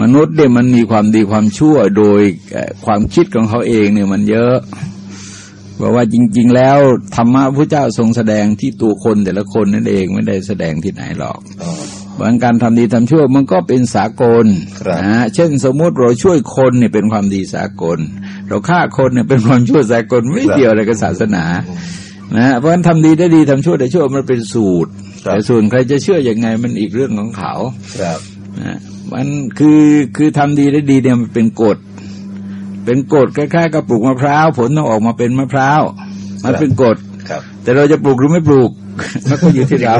มนุษย์เนี่ยมันมีความดีความชั่วโดยเอ่อความคิดของเขาเองเนี่ยมันเยอะบอกว่าจริง ๆ แล้วธรรมะพระเจ้าทรงแสดงที่ตัวคนแต่ละคนนั่นเองไม่ได้แสดงที่ไหนหรอก อ๋อบางการทำดีทำชั่วมันก็เป็นสากลครับนะฮะเช่นสมมุติเราช่วยคนเนี่ยเป็นความดีสากล เราฆ่าคนเนี่ยเป็นความชั่วสากลไม่เกี่ยวอะไรกับศาสนานะฮะเพราะฉะนั้นทำดีได้ดีทำชั่วได้ชั่วมันเป็นสูตรครับแต่ส่วนใครจะเชื่ออยังไงมันอีกเรื่องของเขาครับนะมันคือคือทำดีได้ดีเนี่ยมันเป็นกฎ เป็นกฎคล้ายๆกับปลูกมะพร้าว ผลต้องออกมาเป็นมะพร้าว มันเป็นกฎครับแต่เราจะปลูกหรือไม่ปลูก มันก็อยู่ที่เรา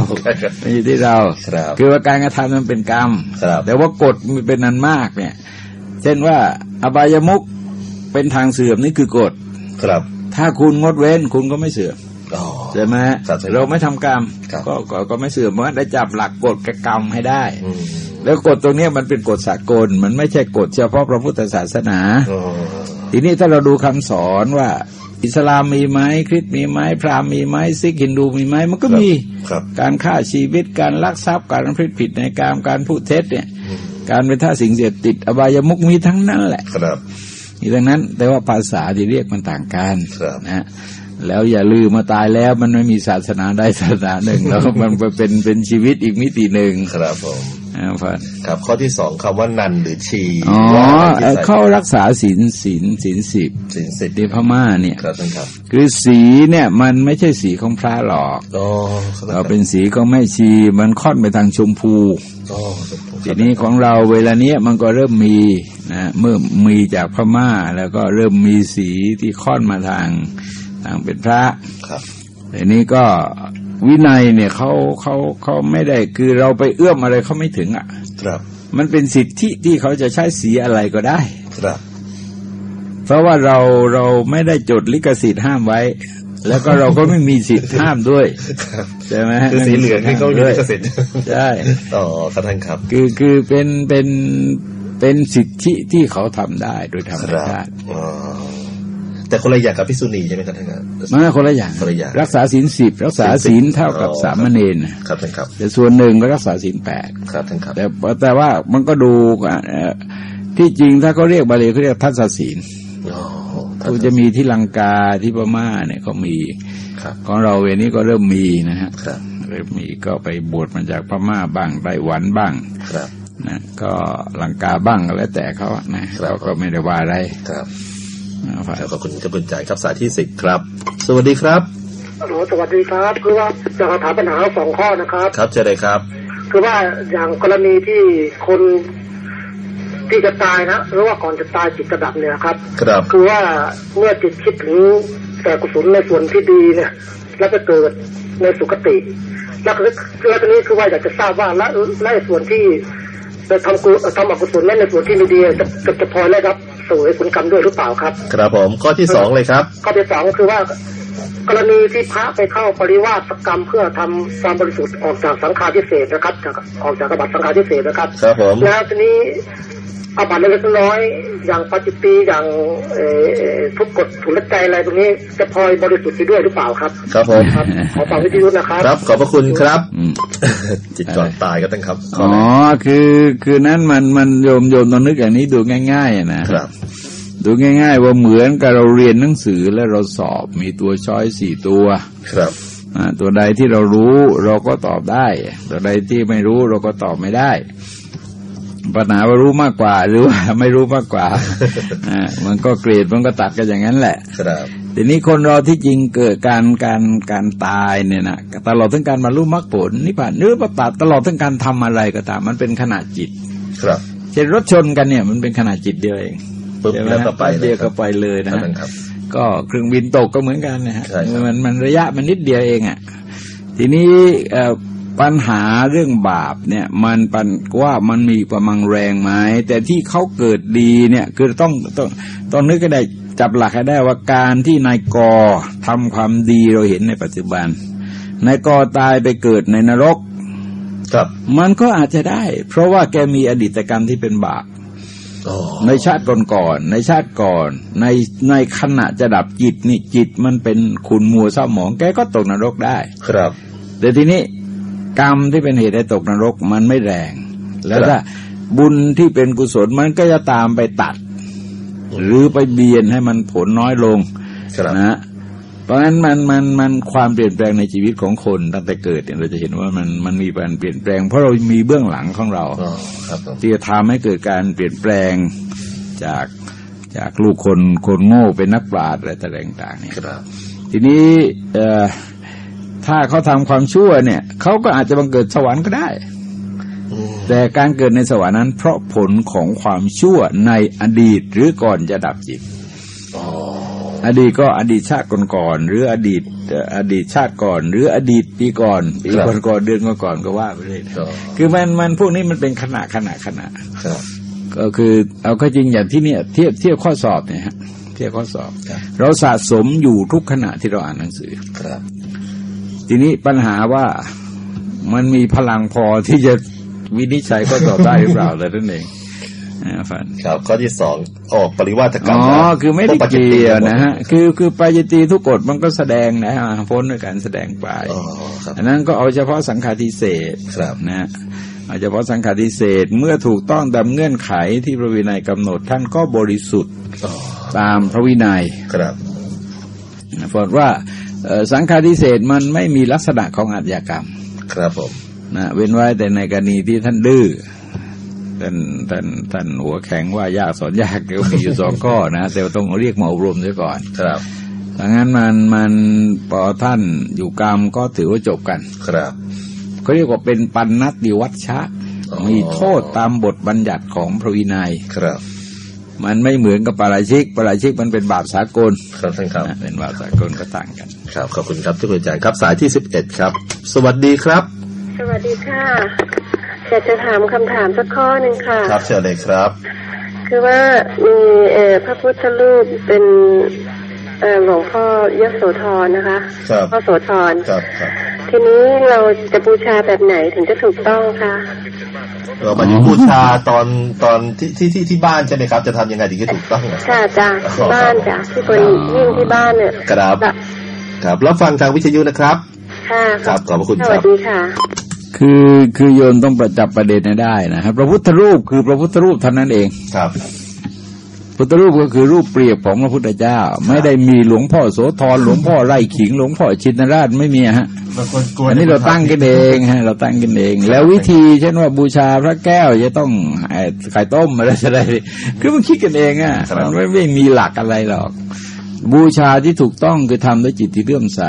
มันอยู่ที่เราครับคือว่าการกระทำมันเป็นกรรมครับแต่ว่ากฎมันเป็นนันมากเนี่ย เช่นว่าอบายมุกเป็นทางเสื่อมนี่คือกฎครับ ถ้าคุณงดเว้นคุณก็ไม่เสื่อมอ๋อใช่ไหมครับใช่เราไม่ทำกรรมครับก็ก็ก็ไม่เสื่อมเพราะฉะนั้นได้จับหลักกฎกับกรรมให้ได้อืมแล้วกฎตรงเนี้ยมันเป็นกฎสากล มันไม่ใช่กฎเฉพาะพระพุทธศาสนาอ๋อทีนี้ถ้าเราดูคำสอนว่า อิสลามมีไหมคริสต์มีไหมพราหมณ์มีไหมซิกฮินดูมีไหมมันก็มีครับการฆ่าชีวิตการลักทรัพย์การพฤติผิดในการการพูดเท็จเนี่ยอืมการเป็นท่าสิ่งเสพติด อบายมุกมีทั้งนั้นแหละครับมีทั้งนั้น แต่ว่าภาษาที่เรียกมันต่างกันครับนะฮะแล้วอย่าลืมมาตายแล้วมันไม่มีศาสนาใดศาสนาหนึ่งแล้วมันเป็นเป็นชีวิตอีกมิติหนึ่งครับผมอ่าพัน ครับข้อที่สองคำว่านันหรือชีอ๋อว่าเอ่อที่ใส่เขารักษาศีลศีลศีลสิบสินสิทธิ์ที่พม่าเนี่ยครับท่านครับ คือสีเนี่ยมันไม่ใช่สีของพระหรอกอ๋อเราเป็นสีของแม่ชีมันค่อนไปทางชมพูอ๋อทีนี้ของเราเวลาเนี้ยมันก็เริ่มมีนะเมื่อมีจากพม่าแล้วก็เริ่มมีสีที่ค่อนมาทางทางเป็นพระครับทีนี้ก็ วินัยเนี่ยเขาเขาเขาไม่ได้คือเราไปเอื้อมอะไรเขาไม่ถึงอะ ครับ มันเป็นสิทธิที่เขาจะใช้สีอะไรก็ได้ ครับ เพราะว่าเราเราไม่ได้จดลิขสิทธิ์ห้ามไว้ แล้วก็เราก็ไม่มีสิทธิ์ห้ามด้วยครับใช่ไหมคือสีเหลืองนี่ก็มีลิขสิทธิ์ใช่อ๋อครับท่านครับ คือคือเป็นเป็นเป็นสิทธิที่เขาทำได้โดยธรรมครับชาติอ๋อ แต่คนละอย่างกับพิษุณีใช่ไหมครับท่านครับมันคนละอย่างคนละอย่างรักษาศีลสิบรักษาศีลเท่ากับอ๋อสามเณรนะครับท่านครับแต่ส่วนหนึ่งก็รักษาศีลแปดครับท่านครับแต่แต่ว่ามันก็ดูอะเอ่อที่จริงถ้าเขาเรียกบาลีเขาเรียกทัศศีลอ๋อท่านกูจะมีที่ลังกาที่พม่าเนี่ยเขามีครับของเราเวลนี้ก็เริ่มมีนะฮะครับเริ่มมีก็ไปบวชมาจากพม่าบ้างไต้หวันบ้างครับนะก็ลังกาบ้างก็แล้วแต่เขาอะนะครับเราก็ไม่ได้ว่าอะไรครับ นะครับแล้วก็คุณกระบุญใจายครับสายที่สิบครับ สวัสดีครับฮัลโหลสวัสดีครับ คือว่าจะถามปัญหาสองข้อนะครับ ครับเจอเลยครับ คือว่าอย่างกรณีที่คนที่จะตายนะหรือว่าก่อนจะตายจิตกระดับเนี่ยครับ ครับ คือว่าเมื่อจิตคิดถึงแต่กุศลในส่วนที่ดีเนี่ย แล้วจะเกิดในสุคติ แล้วคือแล้วทีนี้คือว่าอยากจะทราบว่าและและส่วนที่จะทำกุทำอกุศลนั้นในส่วนที่ไม่ดีจะจะจะพลอยได้รับ สวยผลกรรมด้วยหรือเปล่าครับ ครับผมข้อที่สองเลยครับข้อที่สองคือว่ากรณีที่พระไปเข้าปริวาสกรรมเพื่อทำความบริสุทธิ์ออกจากสังขารทิเศษนะครับจากออกจากกบัตสังขารทิเศษนะครับ ครับผมแล้วทีนี้ อาบัตเล็กๆน้อยๆอย่างปาจิตตีอย่างเอ่อเอ่อทุกกฎถุลใจอะไรตรงนี้จะพลอยบริสุทธิ์ไปด้วยหรือเปล่าครับ ครับผมครับขอฟังวิทยุนะครับครับ ขอบพระคุณครับอืมจิตก่อนตายก็ต้องครับอ๋อคือคือนั้นมันมันโยมโยมต้องนึกอย่างนี้ดูง่ายๆอะนะครับ ดูง่าย ๆ ว่าเหมือนกับเราเรียนหนังสือแล้วเราสอบมีตัวช้อยสี่ตัวครับอ่าตัวใดที่เรารู้เราก็ตอบได้ ตัวใดที่ไม่รู้เราก็ตอบไม่ได้ ปัญหาว่ารู้มากกว่า หรือว่าไม่รู้มากกว่าอ่ามันก็เกรดมันก็ตัดกันอย่างนั้นแหละครับทีนี้คนเราที่จริงเกิดการการการตายเนี่ยนะตลอดทั้งการบรรลุมรรคผลนิพพานหรือประตัดตลอดทั้งการทำอะไรก็ตาม มันเป็นขนาดจิต ครับเช่นรถชนกันเนี่ย มันเป็นขนาดจิตเดียวเองปุ๊บใช่ไหมแล้วก็ไปเดียวครัก็บไปเลยนะครัฮะบครับก็เครื่องบินตกก็เหมือนกันนะฮะใช่ครับมันมันระยะมันนิดเดียวเองอะทีนี้เอ่อ ปัญหาเรื่องบาปเนี่ย มันปันว่ามันมีประมังแรงไหมแต่ที่เขาเกิดดีเนี่ยคือต้องต้องต้องนึกก็ได้จับหลักให้ได้ว่าการที่นายกอทำความดีเราเห็นในปัจจุบันนายกอตายไปเกิดในนรกครับมันก็อาจจะได้ เพราะว่าแกมีอดีตกรรมที่เป็นบาปอ๋อในชาติก่อนๆในชาติก่อน ในในขณะจะดับจิตนี่จิตมันเป็นขุนมัวเศร้าหมอง แกก็ตกนรกได้ ครับ แต่ทีนี้ กรรมที่เป็นเหตุให้ตกนรกมันไม่แรง แล้วครับถ้าบุญที่เป็นกุศลมันก็จะตามไปตัด หรือไปเบียนให้มันผลน้อยลงครับนะเพราะฉะนั้นมันมันมันความเปลี่ยนแปลงในชีวิตของคนตั้งแต่เกิดเนี่ยเราจะเห็นว่ามันมันมีการเปลี่ยนแปลง เพราะเรามีเบื้องหลังของเราอ๋อครับผมที่จะทำให้เกิดการเปลี่ยนแปลงจากจากลูกคนคนโง่เป็นนักปราชญ์อะไรต่างๆเนี่ยครับทีนี้เอ่อ ถ้าเขาทำความชั่วเนี่ยเขาก็อาจจะบังเกิดสวรรค์ก็ได้อืมแต่การเกิดในสวรรค์นั้น เพราะผลของความชั่วในอดีตหรือก่อนจะดับจิตอ๋ออดีตก็อดีตชาติก่อนๆหรืออดีตเอ่ออดีตชาติก่อน หรืออดีตปีก่อนปีก่อนๆเดือนก่อนๆก็ว่าไปเลยก็คือมันมันพวกนี้มันเป็นขณะขณะขณะครับก็คือเอาก็จริงอย่างที่เนี่ยเทียบเทียบข้อสอบเนี่ยฮะเทียบข้อสอบครับเราสะสมอยู่ทุกขณะที่เราอ่านหนังสือครับ ทีนี้ปัญหาว่ามันมีพลังพอที่จะวินิจฉัยข้อสอบได้หรือเปล่าแต่นั่นเองอ่าฟันครับข้อที่สองออกปริวาสกรรอ๋มอนะคือไม่ได้พวปัจจุเกี่บัยวนะฮะคือคือปายตีทุกกฎมันก็แสดงนะฮะพ้นด้วยการแสดงไปอ๋อครับอันนั้นก็เอาเฉพาะสังขารทิเศษครับนะฮะเอาเฉพาะสังขารทิเศษเมื่อถูกต้องตามเงื่อนไขที่พระวินัยกำหนดท่านก็บริสุทธิ์อ๋อตามพระวินัยครับนะเพราะว่าเอ่อ สังขารทิเศษมันไม่มีลักษณะของอาชญากรรม ครับผมนะเว้นไว้แต่ในกรณีที่ท่านดื้อท่านท่านท่านหัวแข็งว่ายากสอนยากเดี๋ยวมีอยู่สองข้อนะแต่ว่าต้องเรียกมาอบรมด้วยก่อน ครับดังนั้นมันมันพอท่านอยู่กรรมก็ถือว่าจบกัน ครับเขาเรียกว่าเป็นปันนัตติวัชชะอ๋อมีโทษตามบทบัญญัติของพระวินัยครับ มันไม่เหมือนกับปาราชิกปาราชิกมันเป็นบาปสากลครับท่านครับนะเป็นบาปสากลก็ต่างกัน ครับขอบคุณครับทุกอาจารย์ครับสายที่สิบเอ็ดครับ สวัสดีครับ สวัสดีค่ะอยากจะถามคำถามสักข้อหนึ่งค่ะ ครับเชิญเลยครับ คือว่ามีเอ่อพระพุทธรูปเป็น เอ่อหลวงพ่อยโสธรนะคะครับพ่อโสธรครับครับทีนี้เราจะบูชาแบบไหนถึงจะถูกต้องคะเรามาอยู่บูชาตอนตอนที่ที่ที่ที่บ้านใช่ไหมครับ จะทำยังไงถึงจะถูกต้องอะค่ะจ้ะที่บ้านจ้ะที่บนยิ่งที่บ้านเนี่ยครับจ้ะครับรับฟังทางวิทยุนะครับค่ะครับขอบพระคุณสควัรัสบดีค่ะ คือคือโยนต้องประจับประเด็นให้ได้นะครับพระพุทธรูปคือพระพุทธรูปเท่านั้นเองครับ พุทธรูปก็คือรูปเปรียบของพระพุทธเจ้า ไม่ได้มีหลวงพ่อโสธรหลวงพ่อไร่ขิงหลวงพ่อชินราชไม่มีฮะบางคนกลัวอันนี้เราตั้งกันเองฮะเราตั้งกันเอง แล้ววิธีเช่นว่าบูชาพระแก้วจะต้องไอ้ไข่ต้มอะไรอะไรคือมันคิดกันเองอะมันไม่ไม่มีหลักอะไรหรอก บูชาที่ถูกต้องคือทำด้วยจิตที่เลื่อมใส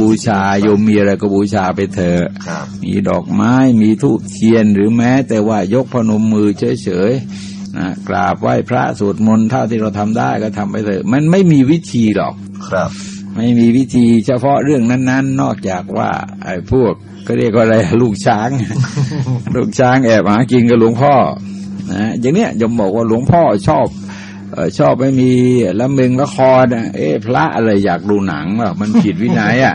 บูชาโยมมีอะไรก็บูชาไปเถอะครับมีดอกไม้มีทูบเทียนหรือแม้ แต่ว่ายกพนมมือเฉยๆ นะกราบไหว้พระสวดมนต์เท่าที่เราทำได้ก็ทำไปเถอะ มันไม่มีวิธีหรอกครับ ไม่มีวิธีเฉพาะเรื่องนั้น ๆ นอกจากว่า ไอ้พวกก็เรียกว่าอะไรลูกช้าง ลูกช้างแอบหากินกับหลวงพ่อนะอย่างเนี้ยยมบอกว่าหลวงพ่อชอบเออ ชอบไม่มีละเมงละครอะเอ๊ะพระอะไรอยากดูหนังวะมันผิดวินัยอะ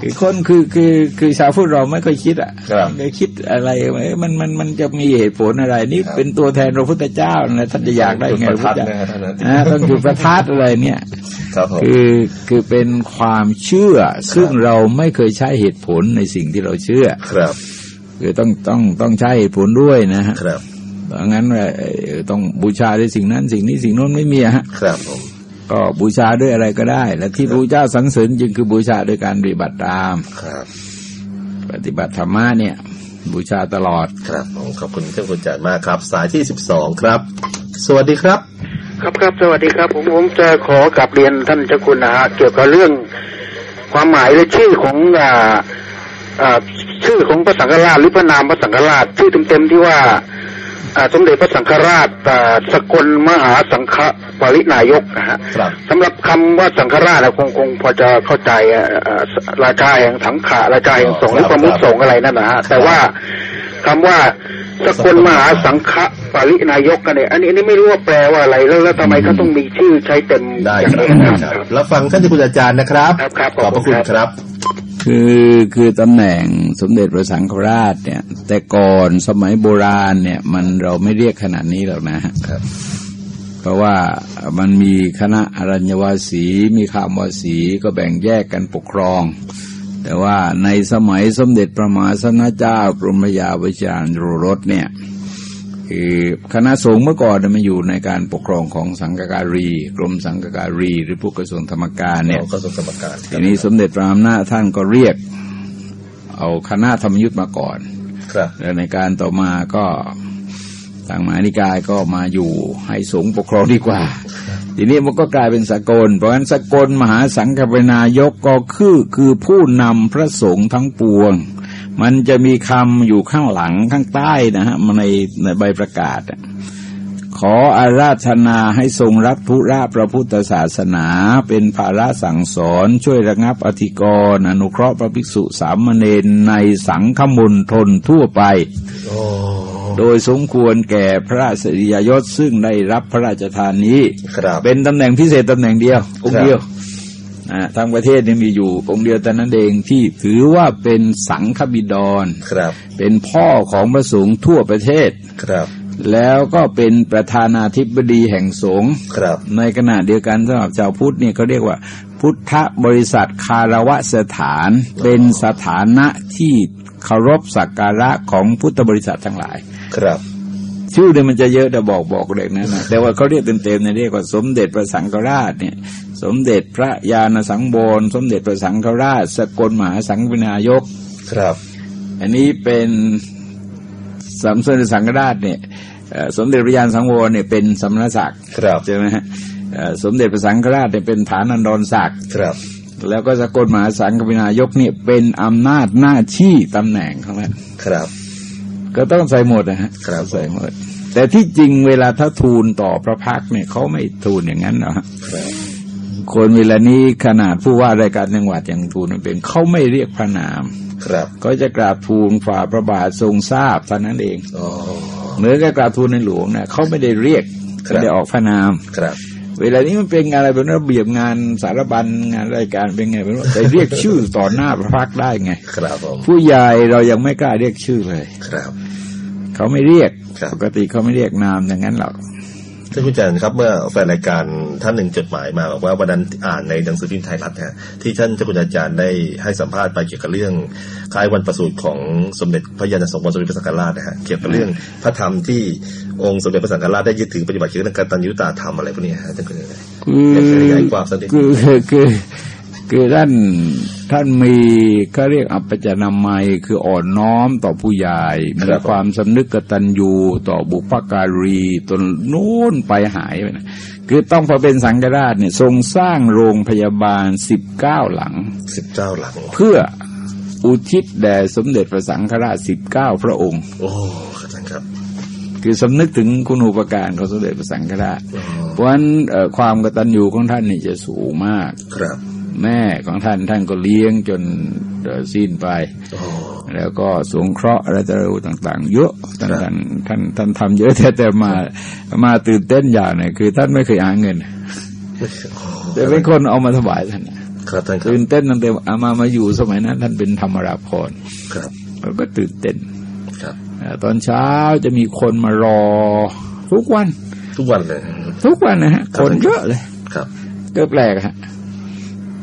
คือคนคือคือคือชาวพุทธเราไม่ค่อยคิดอะครับไม่คิดอะไรเอ๊ะมันมันมันจะมีเหตุผลอะไร นี่เป็นตัวแทนพระพุทธเจ้านะท่านจะอยากได้ไงจุดประทัดพระพุทธนะฮะท่านนะเจ้านะต้องจุดประทัดอะไรเนี่ยครับผมคือคือเป็นความเชื่อ ซึ่งเราไม่เคยใช้เหตุผลในสิ่งที่เราเชื่อ ครับ คือต้องต้องต้องใช้เหตุผลด้วยนะฮะครับดั งนั้นเอ่อต้องบูชาด้วยสิ่งนั้น สิ่งนี้สิ่งโน้นไม่มีอะฮะครับผมก็บูชาด้วยอะไรก็ได้ และที่พระพุทธเจ้าสรรเสริญจึงคือบูชาด้วยการปฏิบัติตามครับ ปฏิบัติธรรมะเนี่ย บูชาตลอดครับผมขอบคุณท่านคุณจารย์มากครับ สายที่สิบสองครับ สวัสดีครับ ครับครับสวัสดีครับ ผมผมจะขอกลับเรียนท่านเจ้าคุณนะฮะเกี่ยวกับเรื่องความหมายและชื่อของอ่าอ่าชื่อของพระสังฆราชหรือพระนามพระสังฆราชชื่อเต็มๆที่ว่าอ่า สมเด็จพระสังฆราชอ่าสกลมหาสังฆปรินายกนะฮะครับสำหรับคำว่าสังฆราชอะคงคงพอจะเข้าใจอะอ่าราชาแห่งสังขะราชาแห่งสงฆ์หรือประมุขสงฆ์อะไรนั่นนะฮะแต่ว่าคำว่าสกลมหาสังฆปรินายกกันเนี่ยอันนี้อันนี้ไม่รู้ว่าแปลว่าอะไรแล้วแล้วทำไมเขาต้องมีชื่อใช้เต็มได้อย่างครับนี้ได้นะคครัรับบแล้วฟังท่านที่คุณอาจารย์นะครับครับครับขอบพระคุณขอบคุณคครัรับบ คือคือตำแหน่งสมเด็จพระสังฆราชเนี่ย แต่ก่อนสมัยโบราณเนี่ย มันเราไม่เรียกขนาดนี้หรอกนะฮะครับ เพราะว่ามันมีคณะอรัญญวาสี มีคามวาสีก็แบ่งแยกกันปกครอง แต่ว่าในสมัยสมเด็จพระมหาสนเจ้ากรมยาวิจารณ์โรรสเนี่ย คือคณะสงฆ์เมื่อก่อนเนี่ยมันอยู่ในการปกครองของสังฆการี กรมสังฆการี หรือพวกกระทรวงธรรมการเนี่ยก็สมสมการทีนี้สมเด็จพระอำนาจท่านก็เรียก เอาคณะธรรมยุทธ์มาก่อนครับแล้วในการต่อมาก็ทางมหานิกายก็มาอยู่ให้สงฆ์ปกครองดีกว่า ทีนี้มันก็กลายเป็นสกล เพราะฉะนั้นสกลมหาสังฆปนายกก็คือคือผู้นำพระสงฆ์ทั้งปวง มันจะมีคำอยู่ข้างหลังข้างใต้นะฮะมาในในใบประกาศอะขออาราธนาให้ทรงรับธุระพระพุทธศาสนาเป็นภาระสั่งสอนช่วยระงับอธิกรณ์อนุเคราะห์พระภิกษุสามเณรในสังฆมณฑลทั่วไปโอ้โดยสมควรแก่พระสริยยศซึ่งได้รับพระราชทานนี้ครับเป็นตำแหน่งพิเศษตำแหน่งเดียวองค์เดียว อ่าทางประเทศนี่มีอยู่องค์เดียวแต่นั้นเองที่ถือว่าเป็นสังฆบิดรครับ เป็นพ่อของพระสงฆ์ทั่วประเทศครับ แล้วก็เป็นประธานาธิบดีแห่งสงฆ์ครับ ในขณะเดียวกันสำหรับชาวพุทธเนี่ยเขาเรียกว่า พุทธบริษัทคารวะสถาน เป็นสถานะที่เคารพสักการะของพุทธบริษัททั้งหลาย ครับชื่อเนี่ยมันจะเยอะแต่บอกบอกเด็กนะนะแต่ว่าเขาเรียกเต็มๆเนี่ยเรียกว่าสมเด็จพระสังฆราชเนี่ย สมเด็จพระญาณสังวรสมเด็จพระสังฆราช สกลมหาสังฆนายก ครับ อันนี้เป็นสมเด็จสังฆราชเนี่ยเอ่อสมเด็จพระญาณสังวรเนี่ยเป็นสมณศักดิ์ครับใช่ไหมฮะเอ่อสมเด็จพระสังฆราชเนี่ยเป็นฐานันดรศักดิ์ครับ แล้วก็สกลมหาสังฆนายกเนี่ยเป็นอำนาจหน้าที่ตำแหน่งของมันครับ ก็ต้องใส่หมดนะฮะครับใส่หมดแต่ที่จริงเวลาถ้าทูลต่อพระพักตร์เนี่ยเขาไม่ทูลอย่างนั้นหรอกฮะครับ คนเวลานี้ขนาดผู้ว่ารายการจังหวัดอย่างทูลมันเป็นเขาไม่เรียกพระนาม ครับก็จะกราบทูลฝ่าพระบาททรงทราบเท่านั้นเองอ๋อเหมือนกับกราบทูลในหลวงเนี่ยเขาไม่ได้เรียกครับไม่ได้ออกพระนามครับ เวลานี้มันเป็นอะไรเป็นระเบียบงานสารบัญงานรายการเป็นไงเป็นว่าแต่เรียกชื่อต่อหน้าพระพักตร์ได้ไง ครับผมผู้ใหญ่เรายังไม่กล้าเรียกชื่อเลย ครับ เขาไม่เรียกครับปกติเขาไม่เรียกนามอย่างนั้นหรอก ท่านผู้การครับเมื่อแฟนรายการท่านหนึ่งจดหมายมาบอกว่าวันนั้นอ่านในหนังสือพิมพ์ไทยรัฐฮะที่ท่านเจ้าคุณอาจารย์ได้ให้สัมภาษณ์ไปเกี่ยวกับเรื่องคล้ายวันประสูติของสมเด็จพระยาณสงฆ์สมเด็จพระสังฆราชนะฮะเกี่ยวกับเรื่องพระธรรมที่องค์สมเด็จพระสังฆราชได้ยึดถือปฏิบัติเกี่ยวกับการตัญญูตาธรรมอะไรพวกนี้ฮะท่านคุณอาจารย์คืออยากจะขยายความสักนิดคือคือ คือคือท่านท่านมีเขาเรียกอัปปจนามัยคืออ่อนน้อมต่อผู้ใหญ่มีความสำนึกกตัญญูต่อบุพการีตนนู้นไปหายไปนะคือต้องพอเป็นสังฆราชเนี่ยทรงสร้างโรงพยาบาลสิบเก้าหลังสิบเจ้าหลัง เพื่ออุทิศแด่สมเด็จพระสังฆราชสิบเก้าพระองค์ โอ้ครับท่านครับคือสำนึกถึงคุณูปการของสมเด็จพระสังฆราชเพราะฉะนั้นเอ่อความกตัญญูของท่านนี่จะสูงมากครับ แม่ของท่านท่านก็เลี้ยงจนเอ่อสิ้นไปโอ้แล้วก็สงเคราะห์อะไรต่าง ๆ เยอะท่านท่านท่านท่านทำเยอะแต่แต่มามาตื่นเต้นอย่างเนี่ยคือ ท่านไม่เคยหาเงิน แต่เป็นคนเอามาถวายท่านน่ะครับท่านครับตื่นเต้นตั้งแต่เอามามาอยู่สมัยนั้น ท่านเป็นธรรมราพรครับแล้วก็ตื่นเต้นครับเอ่อตอนเช้าจะมีคนมารอ ทุกวัน ทุกวันเลย ทุกวันนะฮะคนเยอะเลยครับก็แปลกฮะ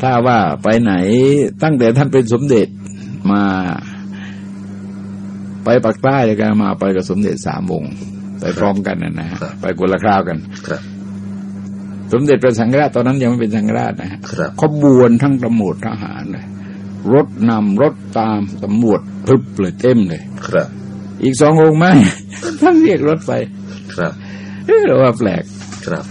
ถ้าว่าไปไหนตั้งแต่ท่านเป็นสมเด็จมา ไปปักใต้เลยกันมาไปกับสมเด็จสามวงศ์ไปพร้อมกันนะนะฮะครับไปคนละคราวกันครับสมเด็จพระสังฆราชตอนนั้นยังไม่เป็นสังฆราชนะฮะครับขบวนทั้งตำรวจทหารเลยรถนำรถตามตำรวจพึบเลยเต็มเลยครับ อีกสององค์ไม่ท่านเรียกรถไป ครับเอ๊ะเราว่าแปลกครับ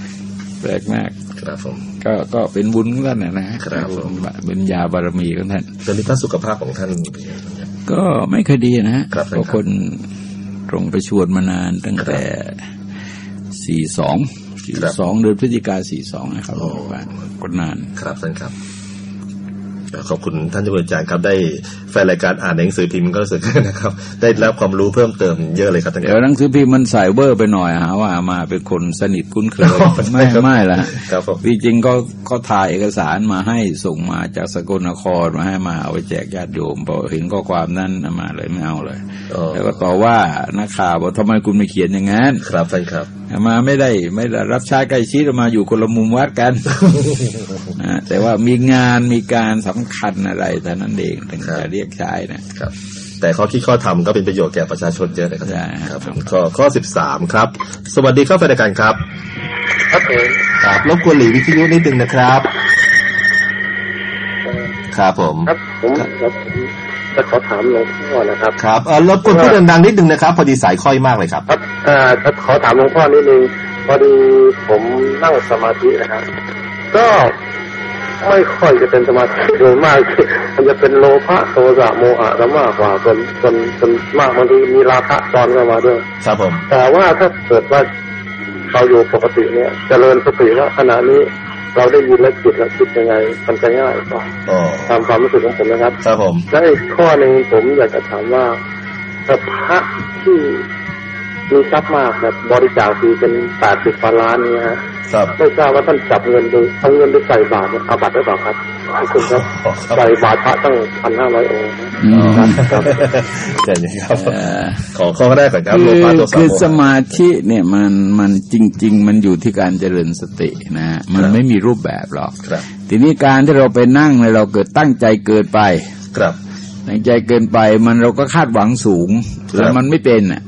แปลกมากครับผม ก็ก็เป็นบุญของท่านนะนะฮะครับผมเป็นยาบารมีของท่านตอนนี้พระสุขภาพของท่านเป็นยังไงครับก็ไม่เคยดีนะฮะครับเพราะคนตรงไปชวนมานานตั้งแต่สี่สองสี่สองเดือนพฤศจิกาสี่สองนะครับโรงพยาบาลก็นานครับท่านครับ ขอบคุณท่านเจ้าคุณอาจารย์ครับ ได้แฟนรายการอ่านหนังสือพิมพ์ก็รู้สึกนะครับ ได้รับความรู้เพิ่มเติมเยอะเลยครับท่านคเดี๋ยวรับหนังสือพิมพ์มันใส่เวอร์ไปหน่อยหาว่ามาเป็นคนสนิทคุ้นเคยอ๋อใช่ไม่ครับไม่ละฮะครับผมจริงๆก็ก็ถ่ายเอกสารมาให้ส่งมาจากสกลนครมาให้มาเอาไปแจกญาติโยมพอเห็นข้อความนั้นมาเลยไม่เอาเลยอ๋อแล้วก็ต่อว่านักข่าวว่าทำไมคุณไม่เขียนอย่างนั้นครับท่านครับ มาไม่ได้ไม่ได้รับใช้ใกล้ชิดมาอยู่คนละมุมวัดกันอ่าแต่ว่ามีงานมีการสำคัญอะไรแต่นั้นเองถึงครับจะเรียกใช้นะครับ แต่ข้อคิดข้อทำก็เป็นประโยชน์แก่ประชาชนเยอะเลยครับใช่ครับผมข้อข้อสิบสามครับ สวัสดีครับแฟนรายการครับครับผมครับรบกวนหลีวิทยุนิดนึงนะครับ ครับผมครับผมครับผม จะขอถามหลวงพ่อนะครับครับเออรบกวนพูดดังๆนิดนึงนะครับ พอดีสายค่อยมากเลยครับครับเอ่อขอถามหลวงพ่อนิดนึงพอดีผมนั่งสมาธินะครับ ก็ไม่ค่อยจะเป็นสมาธิโดยมากมันจะเป็นโลภะโทสะโมหะซะมากกว่าจนจนจนมากบางทีมีราคะตอนเข้ามาด้วยครับผมแต่ว่าถ้าเกิดว่าเราอยู่ปกติเนี่ยจเจริญสติว่าขณะนี้ เราได้ยินและจิตและคิดยังไงมันจะง่ายกว่าอ๋อตามความรู้สึกของผมนะครับ ครับผมและอีกข้อหนึ่งผมอยากจะถามว่าถ้าพระที่ มีทรัพย์มากแบบบริจาคทีเป็นแปดสิบล้านเนี่ยฮะครับไม่ทราบว่าท่านจับเงินโดยเอาเงินไปใส่บาตรเนี่ยเอาบัตรได้เปล่าครับขอบคุณครับครับใส่บาตรพระตั้งพันห้าร้อยองค์อืมครับครับเช่นนี้ครับเอ่อขอข้อแรกก่อนครับคืโลอภะโทสะคือโมสหะมาธิเนี่ยมันมันจริง ๆ มันอยู่ที่การเจริญสตินะฮะมันครับไม่มีรูปแบบหรอกครับทีนี้การที่เราไปนั่งเนี่ยเราเกิดตั้งใจเกินไปครับตั้งใจเกินไปมันเราก็คาดหวังสูงครับแล้วมันไม่เป็นอะ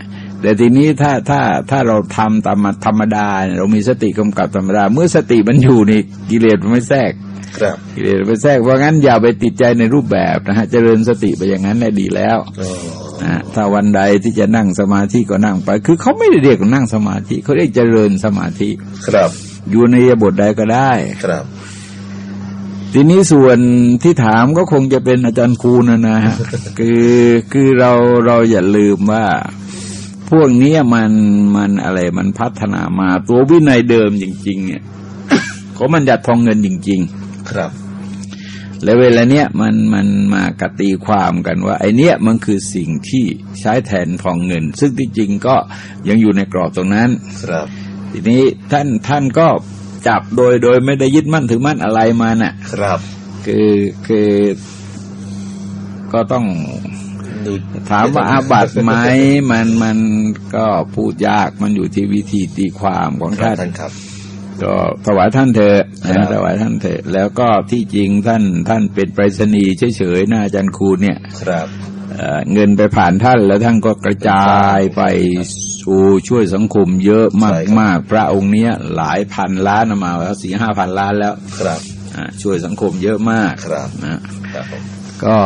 แต่ทีนี้ถ้าถ้าถ้าเราทำตามธรรมดาเนี่ยเรามีสติกำกับธรรมดา เมื่อสติมันอยู่นี่กิเลสมันไม่แทรกครับกิเลสมันไม่แทรกเพราะงั้นอย่าไปติดใจในรูปแบบนะฮะเจริญสติไปอย่างนั้นได้ดีแล้วอ๋อนะฮะถ้าวันใดที่จะนั่งสมาธิก็นั่งไป คือเขาไม่ได้เรียกว่านั่งสมาธิเขาเรียกเจริญสมาธิ ครับ อยู่ในอิริยาบทใดก็ได้ครับ ทีนี้ส่วนที่ถามก็คงจะเป็นอาจารย์คูณนะนะฮะคือคือเราเราอย่าลืมว่าพ วกเนี้ยมันมันอะไรมันพัฒนามาตัววินัยเดิมจริง ๆ เนี่ยเขามันจัดทองเงินจริงครับๆแล้วเวลาเนี้ยมันมันมากตีความกันว่า ไอเนี้ยมันคือสิ่งที่ใช้แทนทองเงิน ซึ่งที่จริงก็ยังอยู่ในกรอบตรงนั้น ครับ ทีนี้ท่านท่านก็จับโดยโดยไม่ได้ยึดมั่นถือมั่นอะไรมาน่ะ ครับ คือคือก็ต้อง ถามว่าอาบัตไหมมันมันก็พูดยากมันอยู่ที่วิธีตีความของท่านครับ ก็ถวายท่านเถอะนะถวายท่านเถอะแล้วก็ที่จริงท่านท่านเป็นไปรษณีย์เฉยๆนะอาจารย์ครูเนี่ยครับเงินไปผ่านท่านแล้วท่านก็กระจายไปสู่ช่วยสังคมเยอะมากมากพระองค์เนี้ยหลายพันล้านมาแล้วสี่ห้าพันล้านแล้ว ครับช่วยสังคมเยอะมากครับนะครับก็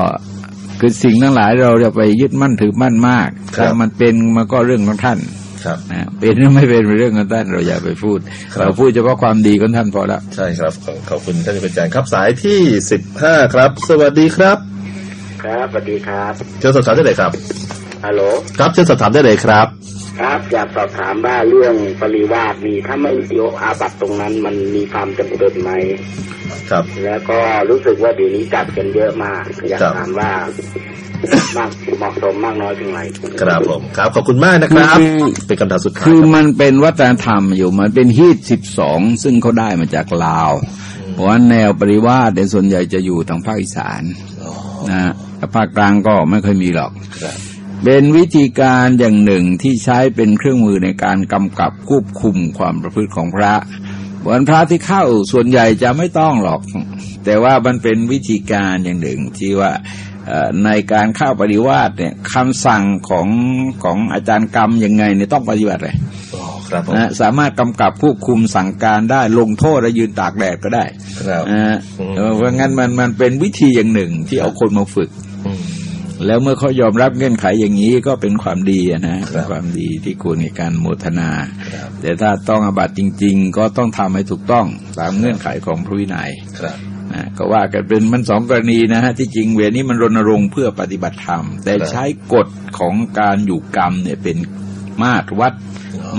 คือสิ่งทั้งหลายเราจะไปยึดมั่นถือมั่นมากถ้ามันเป็นมันก็เรื่องของท่านครับนะเป็นหรือไม่เป็นเรื่องของท่านเราอย่าไปพูด เราพูดเฉพาะความดีของท่านพอแล้วใช่ครับขอบคุณท่านอาจารย์ครับสายที่สิบห้าครับ สวัสดีครับ ครับสวัสดีครับเชิญสอบถามได้เลยครับฮัลโหลครับเชิญสอบถามได้เลยครับ ครับอยากสอบถามว่าเรื่องปริวาสมีถ้าไม่โยอาบัตตรงนั้น มันมีความจำเป็นไหมครับ แล้วก็รู้สึกว่าเดี๋ยวนี้จัดกันเยอะมาก อยากถามว่ามากเหมาะสมมากน้อยเพียงไรครับผมครับขอบคุณมากนะครับ เป็นคำถามสุดท้ายคือมันเป็นวัฒนธรรมอยู่มันเป็นฮีตสิบสองซึ่งเขาได้มาจากลาว เพราะว่าแนวปริวาสในส่วนใหญ่จะอยู่ทางภาคอีสานนะภาคกลางก็ไม่ค่อยมีหรอก เป็นวิธีการอย่างหนึ่งที่ใช้เป็นเครื่องมือในการกำกับควบคุมความประพฤติของพระวันพระที่เข้าส่วนใหญ่จะไม่ต้องหรอก แต่ว่ามันเป็นวิธีการอย่างหนึ่งที่ว่าในการเข้าปฏิวัติเนี่ยคำสั่งของของอาจารย์กรรมยังไงเนี่ยต้องปฏิบัติเลยนะสามารถกำกับควบคุมสั่งการได้ลงโทษและยืนตากแดดก็ได้ครับเพราะงั้นมันมันเป็นวิธีอย่างหนึ่งที่เอาคนมาฝึก แล้วเมื่อเขายอมรับเงื่อนไขอย่างนี้ก็เป็นความดีนะเป็นความดีที่ควรในการโมทนา แต่ถ้าต้องอาบัติจริง ๆ ก็ต้องทำให้ถูกต้องตามเงื่อนไขของพระวินัยนะก็ว่ากันเป็นมันสองกรณีนะฮะที่จริงเวรนี้มันรณรงค์เพื่อปฏิบัติธรรม แต่ใช้กฎของการอยู่กรรมเนี่ยเป็นมาตรวัด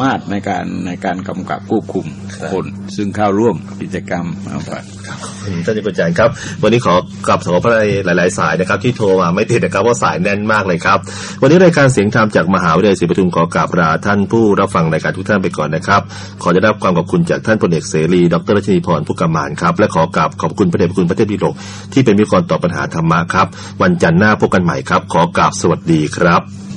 มาตรในการในการกำกับควบคุมคน ซึ่งเข้าร่วมกิจกรรมเอาไปท่านอาจารย์ครับ วันนี้ขอกลับขอพระหลาย ๆ สายนะครับ ที่โทรมาไม่ติดนะครับว่าสายแน่นมากเลยครับ วันนี้รายการเสียงธรรมจากมหาวิทยาลัยศรีปทุมขอกราบลาท่านผู้รับฟังรายการทุกท่านไปก่อนนะครับ ขอจะรับความขอบคุณจากท่านพลเอกเสรี ดรรัชนีพรผู้กำมานครับและขอกราบขอบคุณพระเดชพระคุณพระเทพบิโลกที่เป็นมิตรตอบปัญหาธรรมะครับ วันจันทร์หน้าพบกันใหม่ครับ ขอกราบสวัสดีครับ